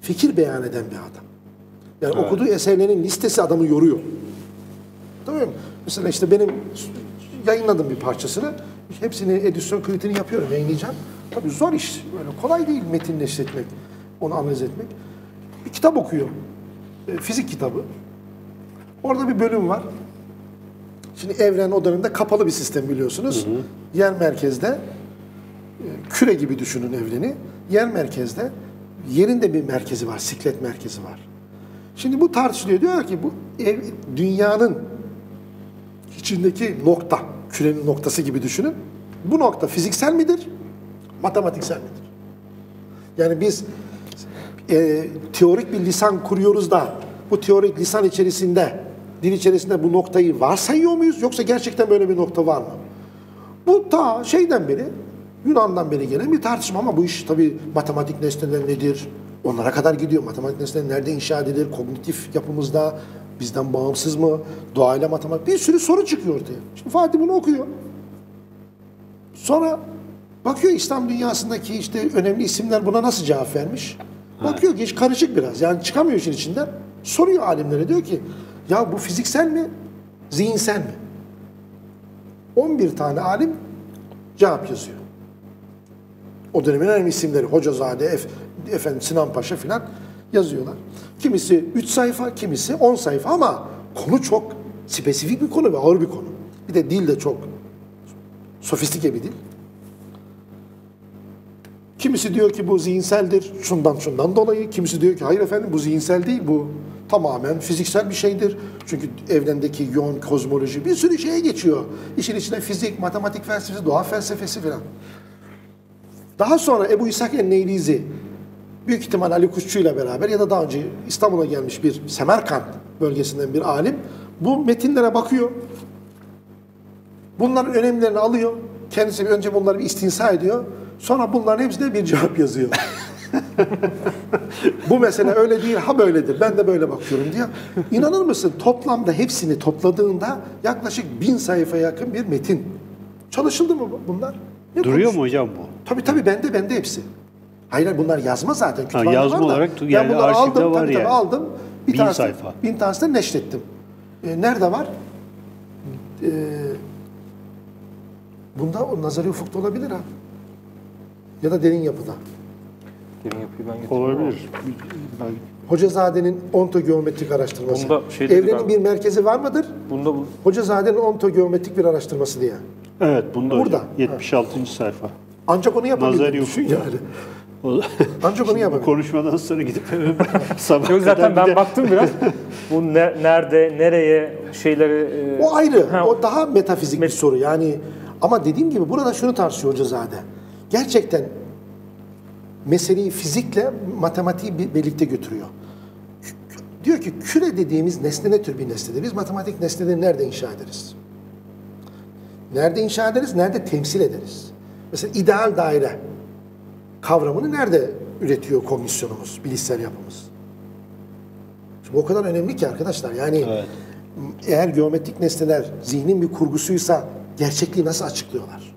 fikir beyan eden bir adam. Yani okuduğu eserlerin listesi adamı yoruyor. Tamam mı? Mesela işte benim yayınladığım bir parçasını, hepsini edisyon kritiğini yapıyorum, yayınlayacağım. Tabii zor iş, böyle kolay değil metin neşretmek, onu analiz etmek. Bir kitap okuyor, e, fizik kitabı. Orada bir bölüm var. Şimdi evren o dönemde kapalı bir sistem biliyorsunuz. Yer merkezde, e, küre gibi düşünün evreni. Yer merkezde, yerin de bir merkezi var, siklet merkezi var. Şimdi bu tartışılıyor. Diyor ki bu ev, dünyanın içindeki nokta, kürenin noktası gibi düşünün. Bu nokta fiziksel midir, matematiksel midir? Yani biz e, teorik bir lisan kuruyoruz da bu teorik lisan içerisinde, dil içerisinde bu noktayı varsayıyor muyuz yoksa gerçekten böyle bir nokta var mı? Bu ta şeyden beri, Yunan'dan beri gelen bir tartışma ama bu iş tabii matematik nesneler nedir? Onlara kadar gidiyor. Matematik nesneler nerede inşa edilir? Kognitif yapımızda bizden bağımsız mı? Doğayla matematik bir sürü soru çıkıyor ortaya. Şimdi Fatih bunu okuyor. Sonra bakıyor İslam dünyasındaki işte önemli isimler buna nasıl cevap vermiş. Bakıyor ki karışık biraz. Yani çıkamıyor işin içinden. Soruyor alimlere diyor ki ya bu fiziksel mi? Zihinsel mi? 11 tane alim cevap yazıyor. O dönemin önemli isimleri Hocazade, Ef, efendim Sinan Paşa filan yazıyorlar. Kimisi 3 sayfa, kimisi 10 sayfa ama konu çok spesifik bir konu ve ağır bir konu. Bir de dil de çok sofistike bir dil. Kimisi diyor ki bu zihinseldir, şundan şundan dolayı. Kimisi diyor ki hayır efendim bu zihinsel değil, bu tamamen fiziksel bir şeydir. Çünkü evrendeki yoğun kozmoloji bir sürü şeye geçiyor. İşin içine fizik, matematik felsefesi, doğa felsefesi filan. Daha sonra Ebu İshak el-Neylizi büyük ihtimal Ali Kuşçu ile beraber ya da daha önce İstanbul'a gelmiş bir Semerkant bölgesinden bir alim bu metinlere bakıyor. Bunların önemlerini alıyor. Kendisi önce bunları bir istinsa ediyor. Sonra bunların hepsine bir cevap yazıyor. Bu mesele öyle değil, ha böyledir. Ben de böyle bakıyorum diyor. İnanır mısın toplamda hepsini topladığında yaklaşık bin sayfaya yakın bir metin. Çalışıldı mı bunlar? Ne Duruyor konuş- mu hocam bu? Tabii tabii bende bende hepsi. Hayır bunlar yazma zaten. kütüphanede yazma var da. olarak ben yani bunları arşivde aldım, var tabii, tabii yani. aldım. Bir Bin tanesi, sayfa. Bin tanesini neşrettim. Ee, nerede var? Ee, bunda o nazari ufukta olabilir ha. Ya da derin yapıda. Derin yapıyı ben getirdim. Olabilir. Ben- Hocazade'nin ontogeometrik araştırması. Onda şey Evrenin galiba. bir merkezi var mıdır? Bunda bu Hocazade'nin ontogeometrik bir araştırması diye. Evet, bunda Burada. hocam. 76. sayfa. Ancak onu yapabildim. Düşün yani. Ancak onu Bu yapabilir. konuşmadan sonra gidip sabah Yok zaten kadar bir ben de- baktım biraz. Bu ne- nerede, nereye şeyleri... e, O ayrı. Ha, o daha metafizik bir Met- soru. Yani ama dediğim gibi burada şunu tartışıyor Hocazade. Gerçekten meseleyi fizikle matematiği bir- birlikte götürüyor. Diyor ki küre dediğimiz nesne ne tür bir nesnedir? Biz matematik nesneleri nerede inşa ederiz? Nerede inşa ederiz? Nerede temsil ederiz? Mesela ideal daire kavramını nerede üretiyor komisyonumuz, bilişsel yapımız? Şimdi o kadar önemli ki arkadaşlar. Yani Evet. eğer geometrik nesneler zihnin bir kurgusuysa gerçekliği nasıl açıklıyorlar?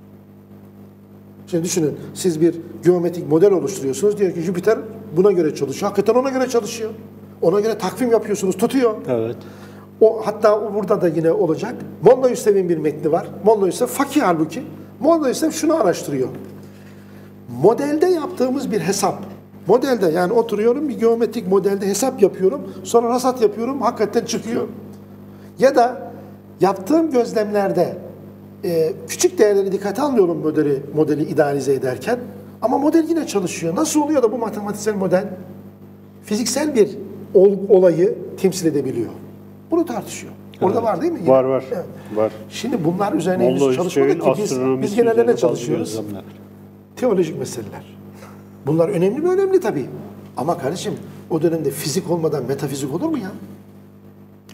Şimdi düşünün siz bir geometrik model oluşturuyorsunuz. Diyor ki Jüpiter buna göre çalışıyor. Hakikaten ona göre çalışıyor. Ona göre takvim yapıyorsunuz, tutuyor. Evet. O hatta burada da yine olacak. Molla Yusuf'un bir metni var. Molla Yusuf fakih halbuki. Molla Yusuf şunu araştırıyor. Modelde yaptığımız bir hesap. Modelde yani oturuyorum bir geometrik modelde hesap yapıyorum. Sonra rasat yapıyorum. Hakikaten çıkıyor. Ya da yaptığım gözlemlerde e, küçük değerleri dikkate almıyorum modeli, modeli idealize ederken. Ama model yine çalışıyor. Nasıl oluyor da bu matematiksel model fiziksel bir ol- olayı temsil edebiliyor? Bunu tartışıyor. Orada var değil mi? Yine. Var var. Evet. Var. Şimdi bunlar üzerine henüz Molla çalışmadık Özçelik'in ki biz, biz genelde üzerine ne bazı çalışıyoruz? Teolojik meseleler. Bunlar önemli mi? Önemli tabii. Ama kardeşim o dönemde fizik olmadan metafizik olur mu ya?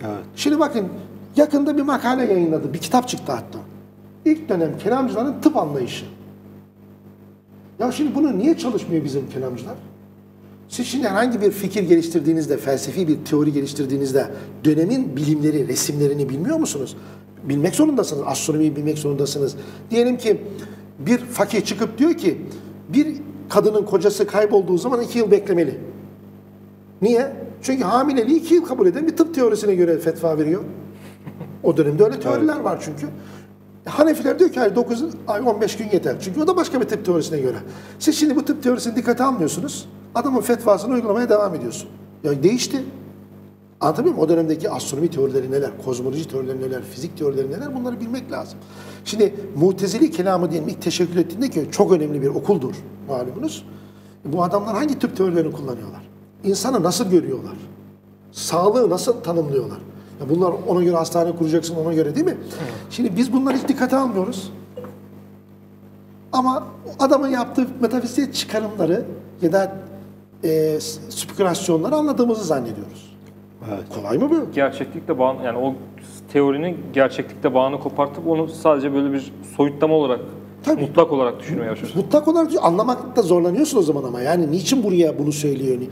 Evet. Şimdi bakın yakında bir makale yayınladı. Bir kitap çıktı hatta. İlk dönem kelamcıların tıp anlayışı. Ya şimdi bunu niye çalışmıyor bizim kelamcılar? Siz şimdi herhangi bir fikir geliştirdiğinizde, felsefi bir teori geliştirdiğinizde dönemin bilimleri, resimlerini bilmiyor musunuz? Bilmek zorundasınız. Astronomiyi bilmek zorundasınız. Diyelim ki bir fakir çıkıp diyor ki bir kadının kocası kaybolduğu zaman iki yıl beklemeli. Niye? Çünkü hamileliği iki yıl kabul eden bir tıp teorisine göre fetva veriyor. O dönemde öyle teoriler var çünkü. Hanefiler diyor ki hayır 9 ay 15 gün yeter. Çünkü o da başka bir tıp teorisine göre. Siz şimdi bu tıp teorisini dikkate almıyorsunuz. Adamın fetvasını uygulamaya devam ediyorsun. Ya değişti. Anlatabiliyor muyum? O dönemdeki astronomi teorileri neler, kozmoloji teorileri neler, fizik teorileri neler bunları bilmek lazım. Şimdi mutezili kelamı diyelim ilk teşekkül ettiğinde ki çok önemli bir okuldur malumunuz. Bu adamlar hangi tıp teorilerini kullanıyorlar? İnsanı nasıl görüyorlar? Sağlığı nasıl tanımlıyorlar? Bunlar ona göre hastane kuracaksın ona göre değil mi? Şimdi biz bunları hiç dikkate almıyoruz. Ama adamın yaptığı metafizik çıkarımları ya da e, spekülasyonları anladığımızı zannediyoruz. Evet. Kolay mı bu? gerçeklikle bağını yani o teorinin gerçeklikle bağını kopartıp onu sadece böyle bir soyutlama olarak Tabii. mutlak olarak düşünmeye başlıyorsun. Mutlak olarak anlamakta zorlanıyorsun o zaman ama. Yani niçin buraya bunu söylüyor? Ni-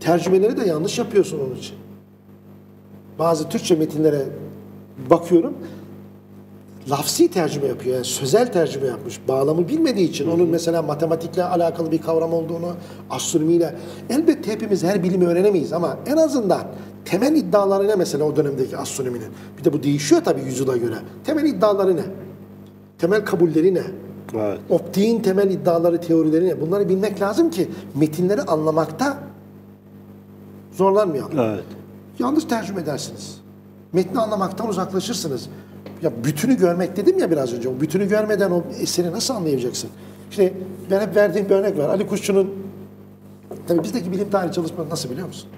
Tercümeleri de yanlış yapıyorsun onun için. Bazı Türkçe metinlere bakıyorum. Lafsi tercüme yapıyor. Yani sözel tercüme yapmış. Bağlamı bilmediği için onun mesela matematikle alakalı bir kavram olduğunu, astronomiyle elbette hepimiz her bilimi öğrenemeyiz ama en azından temel iddiaları ne mesela o dönemdeki astronominin? Bir de bu değişiyor tabii yüzyıla göre. Temel iddiaları ne? Temel kabulleri ne? Evet. Optiğin temel iddiaları, teorileri ne? Bunları bilmek lazım ki metinleri anlamakta zorlanmayalım. Evet. Yanlış tercüme edersiniz. Metni anlamaktan uzaklaşırsınız. Ya bütünü görmek dedim ya biraz önce. O bütünü görmeden o eseri nasıl anlayacaksın? İşte ben hep verdiğim bir örnek var. Ali Kuşçu'nun tabii bizdeki bilim tarihi çalışmaları nasıl biliyor musun?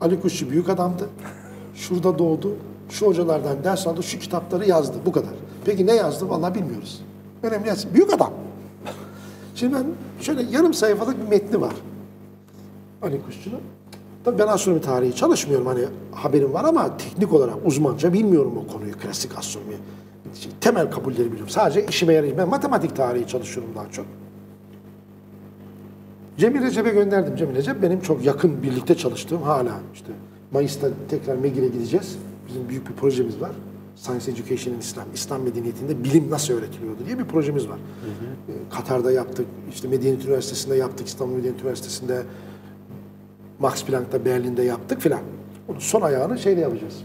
Ali Kuşçu büyük adamdı. Şurada doğdu. Şu hocalardan ders aldı. Şu kitapları yazdı. Bu kadar. Peki ne yazdı? Vallahi bilmiyoruz. Önemli değil. Büyük adam. Şimdi ben şöyle yarım sayfalık bir metni var. Ali Kuşçu'nun. Tabii ben astronomi tarihi çalışmıyorum hani haberim var ama teknik olarak uzmanca bilmiyorum o konuyu klasik astronomi. Şey, temel kabulleri biliyorum. Sadece işime yarayacak. Ben matematik tarihi çalışıyorum daha çok. Cemil Recep'e gönderdim. Cemil Recep benim çok yakın birlikte çalıştığım hala işte Mayıs'ta tekrar MEGİR'e gideceğiz. Bizim büyük bir projemiz var. Science Education in İslam, İslam medeniyetinde bilim nasıl öğretiliyordu diye bir projemiz var. Ee, Katar'da yaptık, işte Medeniyet Üniversitesi'nde yaptık, İstanbul Medeniyet Üniversitesi'nde Max Planck'ta Berlin'de yaptık filan. Onun son ayağını şeyle yapacağız.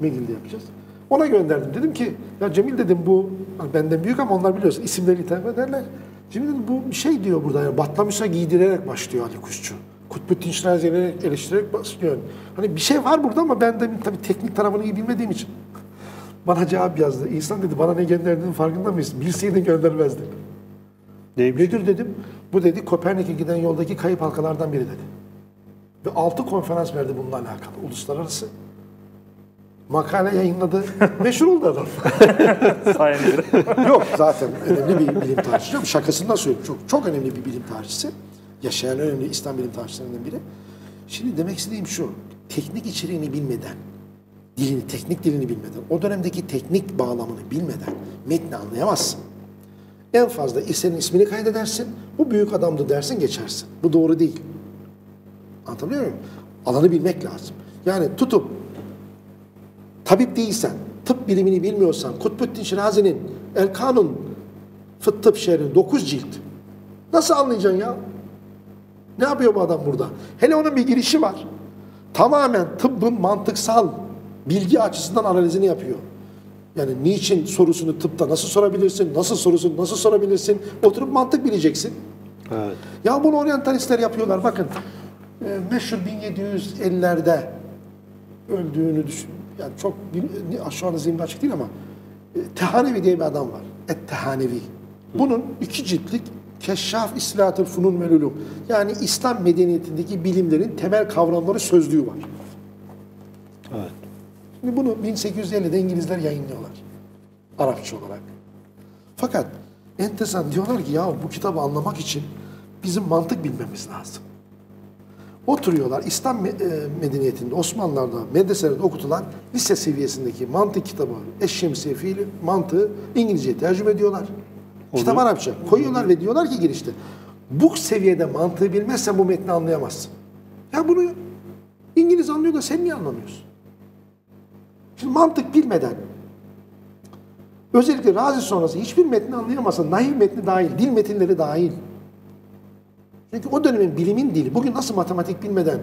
McGill'de yapacağız. Ona gönderdim. Dedim ki ya Cemil dedim bu benden büyük ama onlar biliyorsun isimleri hitap ederler. Cemil dedim bu bir şey diyor burada yani Batlamyus'a giydirerek başlıyor Ali Kuşçu. Kutbettin Şinazer'i eleştirerek başlıyor. Hani bir şey var burada ama ben de tabii teknik tarafını iyi bilmediğim için. Bana cevap yazdı. İnsan dedi bana ne gönderdiğinin farkında mıyız? Bilseydin göndermezdin. Neymiş? Nedir dedim. Bu dedi Kopernik'e giden yoldaki kayıp halkalardan biri dedi. Ve altı konferans verdi bununla alakalı. Uluslararası. Makale yayınladı. Meşhur oldu adam. Sayenizde. Yok zaten önemli bir bilim tarihçisi. Şakasından söylüyorum. Çok, çok önemli bir bilim tarihçisi. Yaşayan önemli İslam bilim tarihçilerinden biri. Şimdi demek istediğim şu. Teknik içeriğini bilmeden, dilini, teknik dilini bilmeden, o dönemdeki teknik bağlamını bilmeden metni anlayamazsın. En fazla senin ismini kaydedersin. Bu büyük adamdı dersin geçersin. Bu doğru değil. Anlatabiliyor muyum? Alanı bilmek lazım. Yani tutup tabip değilsen, tıp bilimini bilmiyorsan, Kutbuddin Şirazi'nin El Kanun Fıt Tıp şerhi 9 cilt. Nasıl anlayacaksın ya? Ne yapıyor bu adam burada? Hele onun bir girişi var. Tamamen tıbbın mantıksal bilgi açısından analizini yapıyor. Yani niçin sorusunu tıpta nasıl sorabilirsin, nasıl sorusunu nasıl sorabilirsin, oturup mantık bileceksin. Evet. Ya bunu oryantalistler yapıyorlar. Bakın meşhur 1750'lerde öldüğünü düşün. Yani çok şu anda zihnim açık değil ama e, Tehanevi diye bir adam var. Et Tehanevi. Bunun iki ciltlik Keşşaf İslahatül Funun Melulum. Yani İslam medeniyetindeki bilimlerin temel kavramları sözlüğü var. Evet. Şimdi bunu 1850'de İngilizler yayınlıyorlar. Arapça olarak. Fakat enteresan diyorlar ki ya bu kitabı anlamak için bizim mantık bilmemiz lazım. Oturuyorlar İslam e, medeniyetinde Osmanlılar'da medreselerde okutulan lise seviyesindeki mantık kitabı Eşşemsiye fiili mantığı İngilizceye tercüme ediyorlar. Kitap Arapça koyuyorlar ve diyorlar ki girişte bu seviyede mantığı bilmezsen bu metni anlayamazsın. Ya bunu İngiliz anlıyor da sen niye anlamıyorsun? Şimdi mantık bilmeden özellikle Razi sonrası hiçbir metni anlayamazsın. Nahiv metni dahil, dil metinleri dahil. Çünkü o dönemin bilimin dili, bugün nasıl matematik bilmeden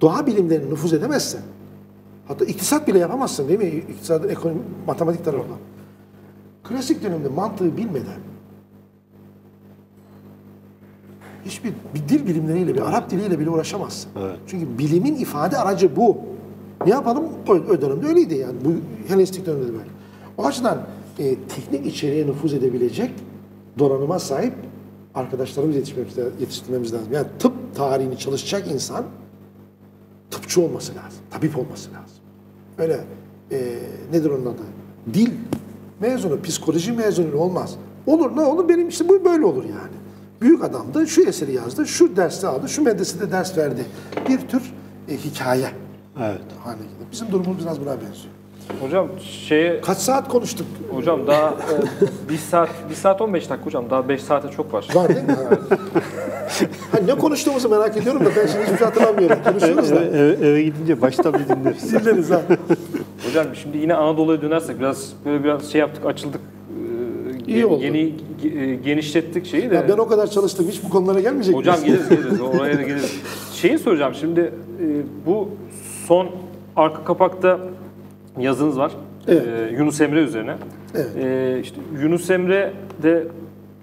doğa bilimlerine nüfuz edemezsen, hatta iktisat bile yapamazsın değil mi? İktisadın ekonomi, matematik tarafından. Klasik dönemde mantığı bilmeden hiçbir bir dil bilimleriyle, bir Arap diliyle bile uğraşamazsın. Evet. Çünkü bilimin ifade aracı bu. Ne yapalım? O, o dönemde öyleydi yani. Bu Helenistik dönemde de böyle. O açıdan e, teknik içeriğe nüfuz edebilecek donanıma sahip arkadaşlarımız yetiştirmemiz, yetiştirmemiz lazım. Yani tıp tarihini çalışacak insan tıpçı olması lazım. Tabip olması lazım. Öyle e, nedir onun adı? Dil mezunu, psikoloji mezunu olmaz. Olur ne olur benim işte bu böyle olur yani. Büyük adam da şu eseri yazdı, şu dersi aldı, şu medresede ders verdi. Bir tür e, hikaye Evet. haline. Bizim durumumuz biraz buna benziyor. Hocam şeye Kaç saat konuştuk? hocam daha e, 1 saat 1 saat 15 dakika hocam daha 5 saate çok var. Var değil mi? ha, ne konuştuğumuzu merak ediyorum da ben şimdi hiçbir şey hatırlamıyorum. Konuşuyoruz da. Eve, eve- eve gidince baştan bir dinleriz. Dinleriz ha. Hocam şimdi yine Anadolu'ya dönersek biraz böyle biraz şey yaptık açıldık. e, İyi oldu. Yeni e, genişlettik şeyi de. Ya ben o kadar çalıştım. Hiç bu konulara gelmeyecek Hocam miyiz? geliriz geliriz oraya da geliriz. Şeyi soracağım şimdi e, bu son arka kapakta yazınız var. Evet. E, Yunus Emre üzerine. Evet. E, işte Yunus Emre de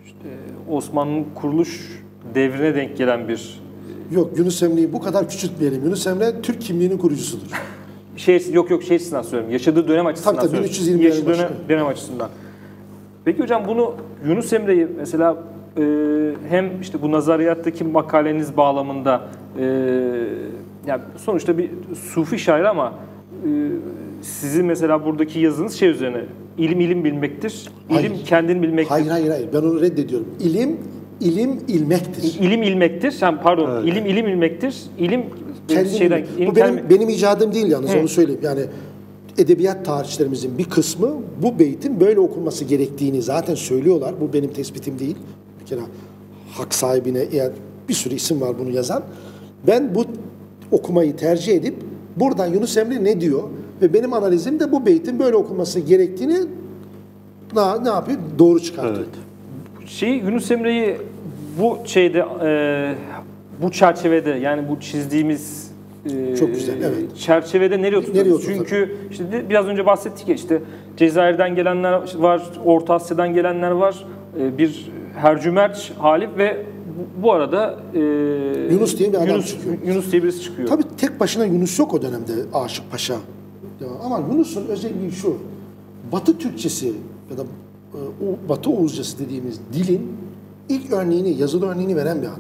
işte Osmanlı'nın kuruluş devrine denk gelen bir Yok Yunus Emre'yi bu kadar küçültmeyelim. Yunus Emre Türk kimliğinin kurucusudur. şey yok yok şey açısından söylüyorum. Yaşadığı dönem açısından Tabii, tabii, söylüyorum. 1320'lerin Yaşadığı dönem, dönem açısından. Peki hocam bunu Yunus Emre'yi mesela e, hem işte bu nazariyattaki makaleniz bağlamında e, yani sonuçta bir sufi şair ama e, sizin mesela buradaki yazınız şey üzerine ilim ilim bilmektir. Hayır. İlim kendini bilmektir. Hayır hayır hayır. Ben onu reddediyorum. İlim, ilim ilmektir. İlim ilmektir. Yani pardon, Evet. ilim ilim ilmektir. İlim Kendini şeyden bilmek. ilim Bu benim, kendi- benim icadım değil yalnız onu söyleyeyim. Yani edebiyat tarihçilerimizin bir kısmı bu beytin böyle okunması gerektiğini zaten söylüyorlar. Bu benim tespitim değil. Bir kere hak sahibine eğer bir sürü isim var bunu yazan. Ben bu okumayı tercih edip buradan Yunus Emre ne diyor ve benim analizim de bu beytin böyle okunması gerektiğini ne, ne yapıyor? Doğru çıkartıyor. Evet. Şey Yunus Emre'yi bu şeyde e, bu çerçevede yani bu çizdiğimiz e, Çok güzel, evet. çerçevede nereye oturtuyoruz? Nereye oturtalım? Çünkü işte de- biraz önce bahsettik ya işte Cezayir'den gelenler var, Orta Asya'dan gelenler var. E, bir hercümerç Halif ve bu, bu arada e, Yunus diye bir adam Yunus, çıkıyor. Yunus diye birisi çıkıyor. Tabii tek başına Yunus yok o dönemde Aşık Paşa. Ya Ama Yunus'un özelliği şu. Batı Türkçesi ya da e, o Batı Oğuzcası dediğimiz dilin ilk örneğini, yazılı örneğini veren bir adam.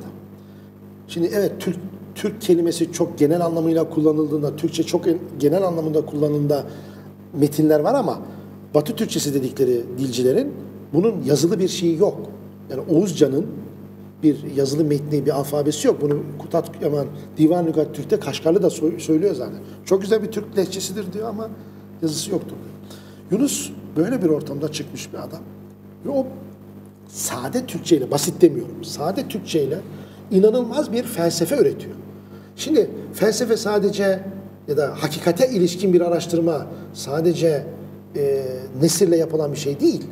Şimdi evet Türk Türk kelimesi çok genel anlamıyla kullanıldığında, Türkçe çok en- genel anlamında kullanıldığında metinler var ama Batı Türkçesi dedikleri dilcilerin bunun yazılı bir şeyi yok. Yani Oğuzcan'ın bir yazılı metni, bir alfabesi yok. Bunu Kutat Yaman Divan Lügat Türk'te Kaşgarlı da söylüyor zaten. Çok güzel bir Türk lehçesidir diyor ama yazısı yoktur diyor. Yunus böyle bir ortamda çıkmış bir adam. Ve o sade Türkçe ile, basit demiyorum, sade Türkçe ile inanılmaz bir felsefe üretiyor. Şimdi felsefe sadece ya da hakikate ilişkin bir araştırma sadece e, nesirle yapılan bir şey değil.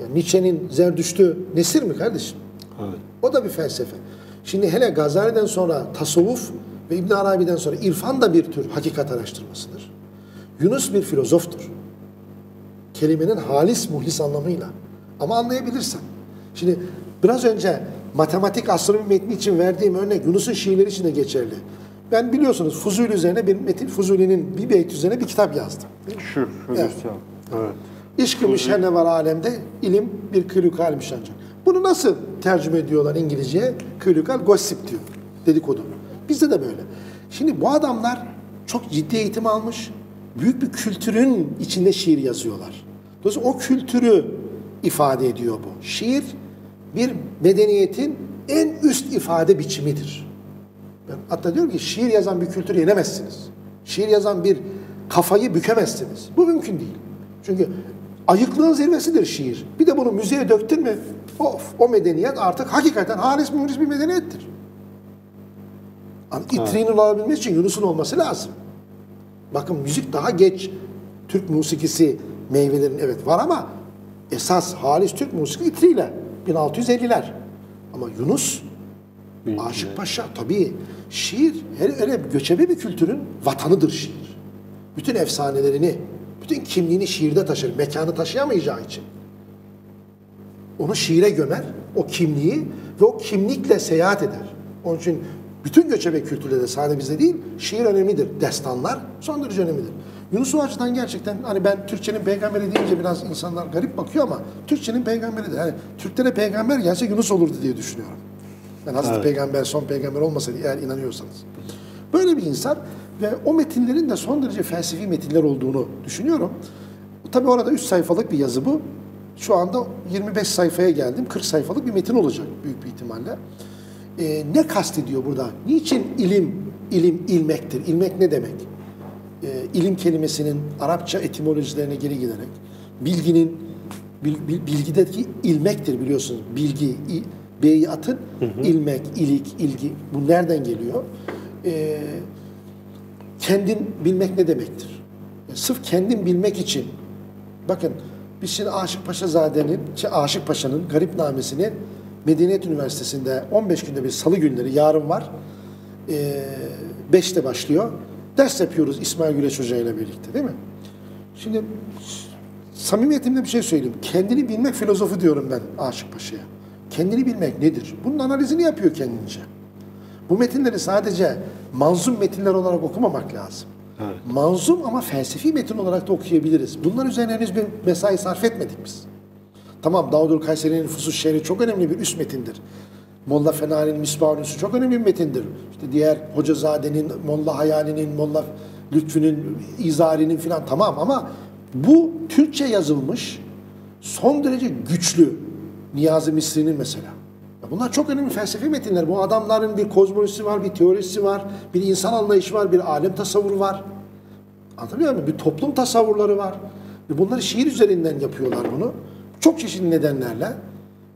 Yani Nietzsche'nin Zerdüştü nesir mi kardeşim? Evet. O da bir felsefe. Şimdi hele Gazali'den sonra tasavvuf ve İbn Arabi'den sonra irfan da bir tür hakikat araştırmasıdır. Yunus bir filozoftur. Kelimenin halis muhlis anlamıyla. Ama anlayabilirsen. Şimdi biraz önce matematik astronomi metni için verdiğim örnek Yunus'un şiirleri için de geçerli. Ben biliyorsunuz Fuzuli üzerine bir metin, Fuzuli'nin bir beyt üzerine bir kitap yazdım. Şu, şu Evet. Evet. İşkımış her ne var alemde, ilim bir kıylukalmiş ancak. Bunu nasıl tercüme ediyorlar İngilizceye? Kıylukal gossip diyor, dedikodu. Bizde de böyle. Şimdi bu adamlar çok ciddi eğitim almış, büyük bir kültürün içinde şiir yazıyorlar. Dolayısıyla o kültürü ifade ediyor bu. Şiir bir medeniyetin en üst ifade biçimidir. Ben hatta diyorum ki şiir yazan bir kültürü yenemezsiniz. Şiir yazan bir kafayı bükemezsiniz. Bu mümkün değil. Çünkü ayıklığın zirvesidir şiir. Bir de bunu müziğe döktün mü of o medeniyet artık hakikaten halis muhlis bir medeniyettir. Yani itriğinin olabilmesi için Yunus'un olması lazım. Bakın müzik daha geç Türk musikisi meyvelerin evet var ama esas halis Türk musiki itriyle 1650'ler. Ama Yunus Aşık Paşa tabii şiir hele, hele göçebe bir kültürün vatanıdır şiir. Bütün efsanelerini, bütün kimliğini şiirde taşır. Mekanı taşıyamayacağı için. Onu şiire gömer, o kimliği ve o kimlikle seyahat eder. Onun için bütün göçebe kültürlerde sadece bizde değil, şiir önemlidir. Destanlar son derece önemlidir. Yunus o açıdan gerçekten hani ben Türkçenin peygamberi deyince biraz insanlar garip bakıyor ama Türkçenin peygamberidir. Yani Türklere peygamber gelse Yunus olurdu diye düşünüyorum. Yani Hazreti Peygamber son peygamber olmasaydı eğer inanıyorsanız. Böyle bir insan ve o metinlerin de son derece felsefi metinler olduğunu düşünüyorum. Tabii orada 3 sayfalık bir yazı bu. Şu anda 25 sayfaya geldim. 40 sayfalık bir metin olacak büyük bir ihtimalle. Ee, ne kastediyor burada? Niçin ilim, ilim ilmektir? İlmek ne demek? Ee, ilim kelimesinin Arapça etimolojilerine geri giderek bilginin bil, bil- bilgideki ilmektir biliyorsunuz. Bilgi, i, B'yi atın, ilmek, ilik, ilgi. Bu nereden geliyor? Ee, kendin bilmek ne demektir? Yani sırf kendin bilmek için bakın biz şimdi Aşık Paşazade'nin, şey, Aşık Paşa'nın garip namesini Medeniyet Üniversitesi'nde 15 günde bir salı günleri yarın var. Ee, 5'te başlıyor. Ders yapıyoruz İsmail Güleç Hoca ile birlikte değil mi? Şimdi samimiyetimle bir şey söyleyeyim. Kendini bilmek filozofu diyorum ben Aşık Paşa'ya. Kendini bilmek nedir? Bunun analizini yapıyor kendince. Bu metinleri sadece manzum metinler olarak okumamak lazım. Manzum ama felsefi metin olarak da okuyabiliriz. Bunlar üzerine henüz bir mesai sarf etmedik biz. Tamam Davudül Kayseri'nin Fusus Şehri çok önemli bir üst metindir. Molla Fenari'nin Misbahül Ünsü çok önemli bir metindir. İşte diğer Hocazade'nin, Molla Hayali'nin, Molla Lütfü'nün, İzari'nin filan tamam ama bu Türkçe yazılmış son derece güçlü Niyazi Misri'nin mesela. Bunlar çok önemli felsefi metinler. Bu adamların bir kozmolojisi var, bir teorisi var, bir insan anlayışı var, bir alem tasavvuru var. Anlatabiliyor muyum? Bir toplum tasavvurları var. Ve bunları şiir üzerinden yapıyorlar bunu. Çok çeşitli nedenlerle.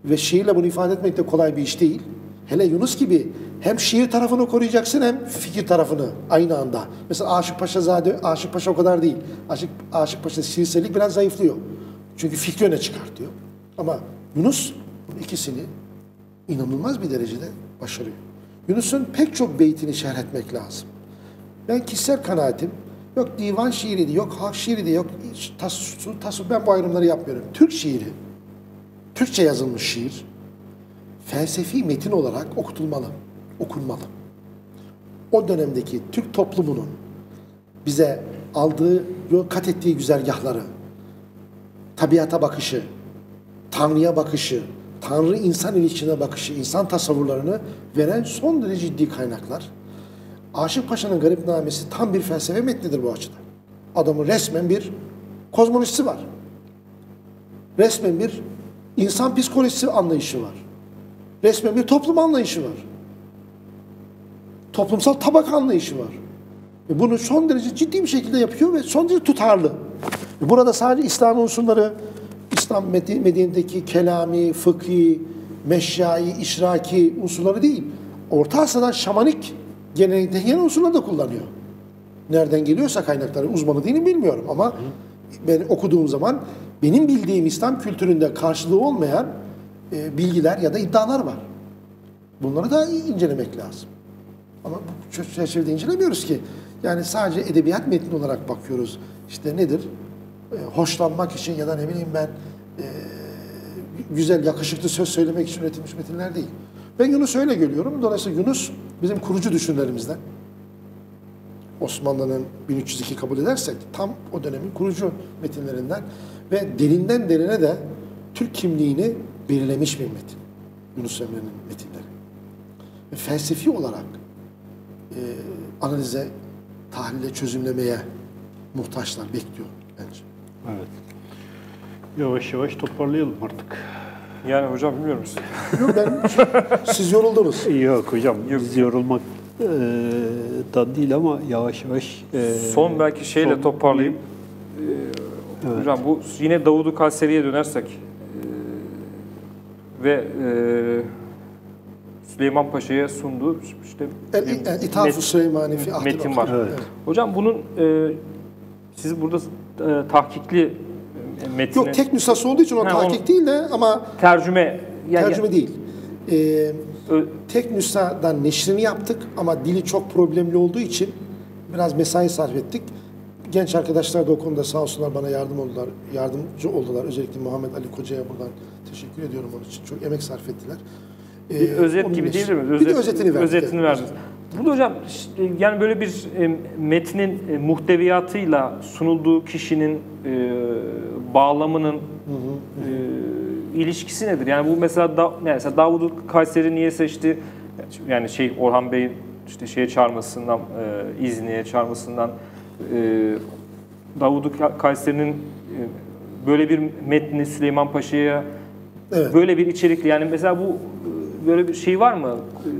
Ve şiirle bunu ifade etmek de kolay bir iş değil. Hele Yunus gibi hem şiir tarafını koruyacaksın hem fikir tarafını aynı anda. Mesela Aşık Paşa Zade, Aşık Paşa o kadar değil. Aşık, Aşık Paşa şiirsellik biraz zayıflıyor. Çünkü fikri öne çıkartıyor. Ama Yunus ikisini inanılmaz bir derecede başarıyor. Yunus'un pek çok beytini şerh etmek lazım. Ben kişisel kanaatim yok divan şiiriydi, yok halk şiiriydi, yok tasu, tasu ben bu ayrımları yapmıyorum. Türk şiiri, Türkçe yazılmış şiir felsefi metin olarak okutulmalı, okunmalı. O dönemdeki Türk toplumunun bize aldığı, kat ettiği güzergahları, tabiata bakışı, Tanrı'ya bakışı, Tanrı insan ilişkine bakışı, insan tasavvurlarını veren son derece ciddi kaynaklar. Aşık Paşa'nın Garipnamesi tam bir felsefe metnidir bu açıdan. Adamın resmen bir kozmolojisi var. Resmen bir insan psikolojisi anlayışı var. Resmen bir toplum anlayışı var. Toplumsal tabaka anlayışı var. Ve bunu son derece ciddi bir şekilde yapıyor ve son derece tutarlı. Ve Burada sadece İslam unsurları, İslam medeniyetindeki kelami, fıkhi, meşyai, işraki unsurları değil. Orta Asya'dan şamanik gelenekteki yeni unsurları da kullanıyor. Nereden geliyorsa kaynakları uzmanı değilim bilmiyorum ama ben okuduğum zaman benim bildiğim İslam kültüründe karşılığı olmayan e, bilgiler ya da iddialar var. Bunları da iyi incelemek lazım. Ama bu çerçevede incelemiyoruz ki. Yani sadece edebiyat metni olarak bakıyoruz. İşte nedir? E, hoşlanmak için ya da ne bileyim ben e, güzel, yakışıklı söz söylemek için üretilmiş metinler değil. Ben Yunus öyle görüyorum. Dolayısıyla Yunus bizim kurucu düşünürlerimizden. Osmanlı'nın 1302 kabul edersek tam o dönemin kurucu metinlerinden ve derinden derine de Türk kimliğini belirlemiş bir metin. Yunus Emre'nin metinleri. Ve felsefi olarak e, analize, tahlile, çözümlemeye muhtaçlar, bekliyor bence. Evet. Yavaş yavaş toparlayalım artık. Yani hocam bilmiyorum. Yok ben, siz yoruldunuz. Yok hocam biz yorulmak e, da değil ama yavaş yavaş e, Son belki şeyle son- toparlayayım. Ee, Hocam bu yine Davud-u Kayseri'ye dönersek ee, ve ee, Süleyman Paşa'ya sunduğu işte El, met- Süleymani metin var. Evet. Hocam bunun ee, siz burada ee, tahkikli e, metni Yok tek nüshası olduğu için o Ha, tahkik onu- değil de ama tercüme yani tercüme değil. Ee, Ö- tek nüshadan neşrini yaptık ama dili çok problemli olduğu için biraz mesai sarf ettik. Genç arkadaşlar da o konuda sağ olsunlar bana yardım oldular, yardımcı oldular. Özellikle Muhammed Ali Koca'ya buradan teşekkür ediyorum onun için. Çok emek sarf ettiler. Ee, Bir özet onun gibi neşri- değil mi? Bir de özetini verdik. Özetini evet. Burada hocam işte yani böyle bir e, metnin e, muhteviyatıyla sunulduğu kişinin e, bağlamının e, ilişkisi nedir? Yani bu mesela da, mesela Davud Kayseri niye seçti? Yani şey Orhan Bey'in işte şeye çağırmasından, e, İzni'ye çağırmasından e, Davud Kayseri'nin e, böyle bir metni Süleyman Paşa'ya Evet. Böyle bir içerikli yani mesela bu e, böyle bir şey var mı?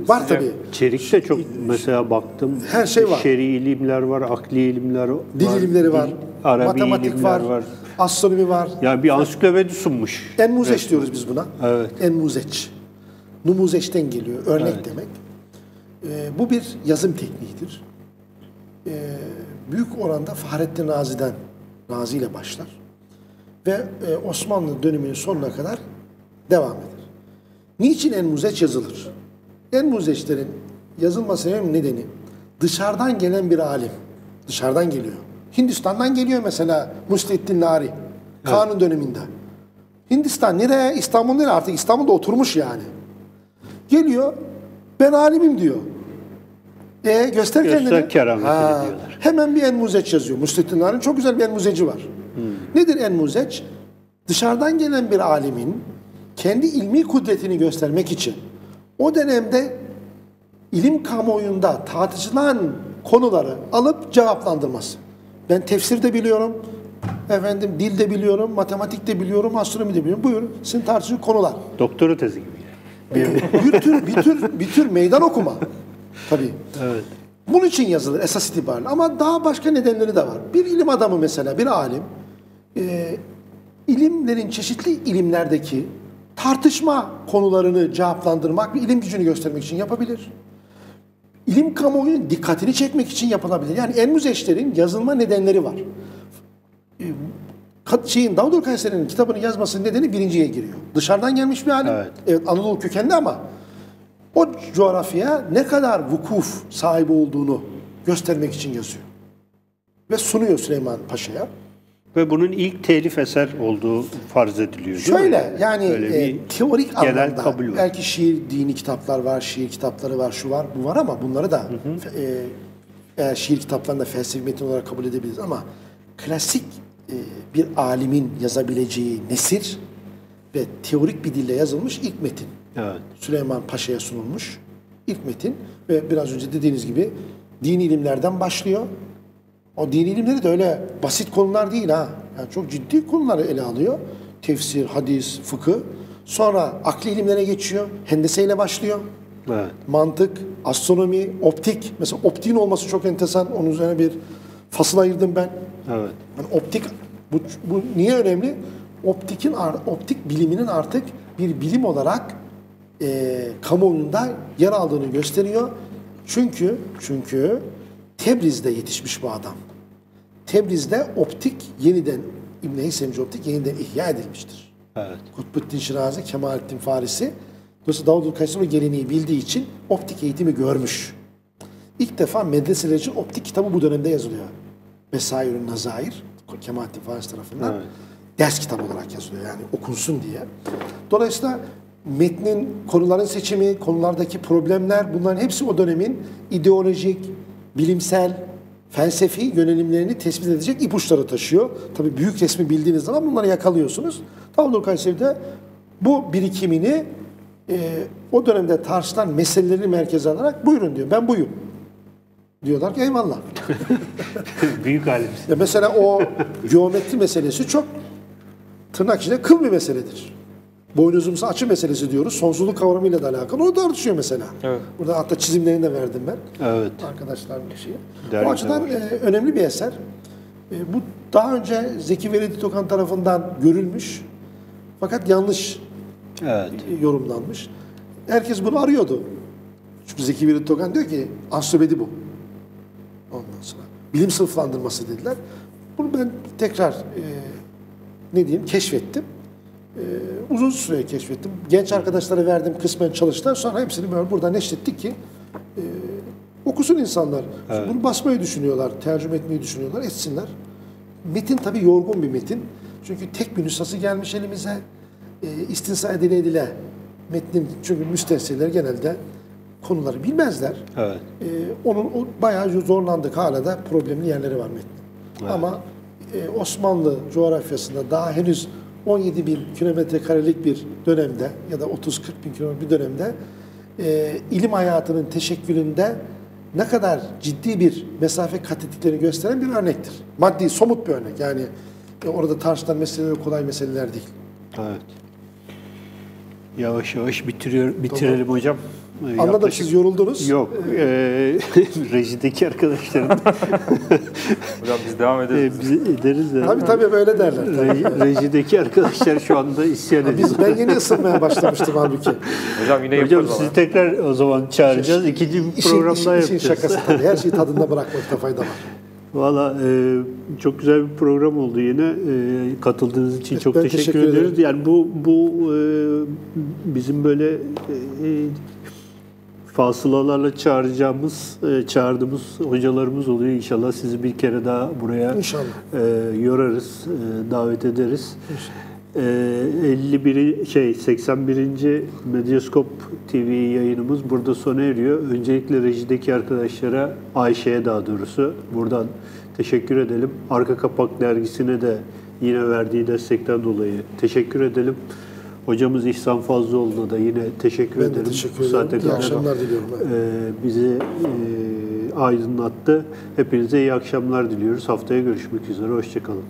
Var sizce? tabii. İçerikte çok mesela baktım. Her şey var. Şer'i ilimler var, akli ilimler var. Dil ilimleri var, dil- Arabi matematik ilimler var, var. astronomi var. Ya bir ansiklopedi sunmuş. Enmuzeç diyoruz biz buna. Evet. Enmuzeç. Numuzeç'ten geliyor. Örnek demek. Ee, bu bir yazım tekniğidir. Ee, büyük oranda Fahrettin Razi'den, Razi ile başlar. Ve e, Osmanlı döneminin sonuna kadar devam eder. Niçin Enmuzeç yazılır? Enmuzeçlerin yazılmasının nedeni dışarıdan gelen bir alim. Dışarıdan geliyor. Hindistan'dan geliyor mesela Musliddin Nari. Kanun döneminde. Hindistan nereye? İstanbul nereye? Artık İstanbul'da oturmuş yani. Geliyor, ben alimim diyor. E göster Göster kendini. diyorlar. Hemen bir enmuzeç yazıyor. Musliddin Nari'nin çok güzel bir enmuzeci var. Nedir enmuzeç? Dışarıdan gelen bir alimin kendi ilmi kudretini göstermek için o dönemde ilim kamuoyunda tartışılan konuları alıp cevaplandırması. Ben tefsir de biliyorum, efendim dil de biliyorum, matematik de biliyorum, astronomi de biliyorum. Buyurun, sizin tartışılan konular. Doktora tezi gibi. bir tür, bir tür, bir tür meydan okuma. Tabii. Evet. Bunun için yazılır esas itibariyle. Ama daha başka nedenleri de var. Bir ilim adamı mesela, bir alim, e, ilimlerin çeşitli ilimlerdeki tartışma konularını cevaplandırmak ve ilim gücünü göstermek için yapabilir. İlim kamuoyunun dikkatini çekmek için yapılabilir. Yani en müzeşlerin yazılma nedenleri var. E, Kat- şeyin Davud Kayseri'nin kitabını yazmasının nedeni birinciye giriyor. Dışarıdan gelmiş bir alim. Evet. evet Anadolu kökenli ama o coğrafyaya ne kadar vukuf sahibi olduğunu göstermek için yazıyor. Ve sunuyor Süleyman Paşa'ya. Ve bunun ilk telif eser olduğu farz ediliyor? Şöyle yani Böyle e, teorik genel anlamda kabul var. belki şiir dini kitaplar var, şiir kitapları var, şu var, bu var ama bunları da e, eğer şiir kitaplarını da felsefi metin olarak kabul edebiliriz ama klasik e, bir alimin yazabileceği nesir ve teorik bir dille yazılmış ilk metin. Evet. Süleyman Paşa'ya sunulmuş ilk metin ve biraz önce dediğiniz gibi dini ilimlerden başlıyor. O dini ilimleri de öyle basit konular değil ha. Yani çok ciddi konuları ele alıyor. Tefsir, hadis, fıkıh. Sonra akli ilimlere geçiyor. Hendeseyle başlıyor. Evet. Mantık, astronomi, optik. Mesela optiğin olması çok enteresan. Onun üzerine bir fasıl ayırdım ben. Evet. Yani optik bu, bu niye önemli? Optikin optik biliminin artık bir bilim olarak e, kamuoyunda yer aldığını gösteriyor. Çünkü çünkü Tebriz'de yetişmiş bu adam. Tebriz'de optik yeniden İbn Heysemci optik yeniden ihya edilmiştir. Evet. Kutbuddin Şirazi, Kemalettin Farisi. Dolayısıyla Davudül Kayseri o geleneği bildiği için optik eğitimi görmüş. İlk defa medreseler için optik kitabı bu dönemde yazılıyor. Vesairün Nazair, Kemalettin Farisi tarafından. Evet. Ders kitabı olarak yazılıyor yani okunsun diye. Dolayısıyla metnin, konuların seçimi, konulardaki problemler bunların hepsi o dönemin ideolojik, bilimsel, felsefi yönelimlerini tespit edecek ipuçları taşıyor. Tabii büyük resmi bildiğiniz zaman bunları yakalıyorsunuz. Davul Kayseri'de bu birikimini e, o dönemde tartışılan meseleleri merkeze alarak buyurun diyor. Ben buyum. Diyorlar ki eyvallah. Büyük alimsin. Ya mesela o geometri meselesi çok tırnak içinde kıl bir meseledir. Boynuzumsa açı meselesi diyoruz. Sonsuzluk kavramıyla da alakalı. O tartışıyor mesela. Evet. Burada hatta çizimlerini de verdim ben. Evet. Arkadaşlar bir şey. Dergide O açıdan e, önemli bir eser. E, bu daha önce Zeki Velidi Tokan tarafından görülmüş. Fakat yanlış Evet. yorumlanmış. Herkes bunu arıyordu. Çünkü Zeki Velid Tokan diyor ki ansiklopedi bu. Ondan sonra bilim sınıflandırması dediler. Bunu ben tekrar e, ne diyeyim keşfettim. E, uzun süre keşfettim. Genç arkadaşlara verdim kısmen çalıştılar. Sonra hepsini böyle burada neşrettik ki e, okusun insanlar. Şimdi Bunu basmayı düşünüyorlar, tercüme etmeyi düşünüyorlar, etsinler. Metin tabii yorgun bir metin. Çünkü tek bir nüshası gelmiş elimize. E, istinsa edile edile metnin çünkü müstehsiler genelde konuları bilmezler. Evet. E, onun o, bayağı zorlandık hala da problemli yerleri var metnin. Ama e, Osmanlı coğrafyasında daha henüz 17 bin kilometre karelik bir dönemde ya da 30-40 bin kilometre bir dönemde e, ilim hayatının teşekkülünde ne kadar ciddi bir mesafe kat ettiklerini gösteren bir örnektir. Maddi, somut bir örnek. Yani e, orada tartışılan meseleler kolay meseleler değil. Evet. Yavaş yavaş bitiriyor, bitirelim hocam. Anladım yaklaşık- siz yoruldunuz. Yok. E, rejideki arkadaşlarım Hocam biz devam e, ederiz. biz ederiz de. Tabii tabii böyle derler. Re- rejideki arkadaşlar şu anda isyan ediyor. Biz ben yeni ısınmaya başlamıştım halbuki. Hocam yine Hocam yaparız sizi ama. tekrar o zaman çağıracağız. İkinci bir İşin, program işin, daha işin yapacağız. şakası tabii. Her şeyi tadında bırakmakta fayda var. Valla e, çok güzel bir program oldu yine. E, katıldığınız için çok ben teşekkür, teşekkür ederiz. Yani bu bu e, bizim böyle e, fasılalarla çağıracağımız, e, çağırdığımız hocalarımız oluyor. İnşallah sizi bir kere daha buraya İnşallah. e, yorarız, e, davet ederiz. E, 51 şey 81. Medyaskop TV yayınımız burada sona eriyor. Öncelikle rejideki arkadaşlara, Ayşe'ye daha doğrusu buradan teşekkür edelim. Arka Kapak dergisine de yine verdiği destekten dolayı teşekkür edelim. Hocamız İhsan Fazlıoğlu'na da yine teşekkür Ben de ederim. teşekkür ederim. saate İyi akşamlar diliyorum. e, bizi e, aydınlattı. Hepinize iyi akşamlar diliyoruz. Haftaya görüşmek üzere. Hoşçakalın.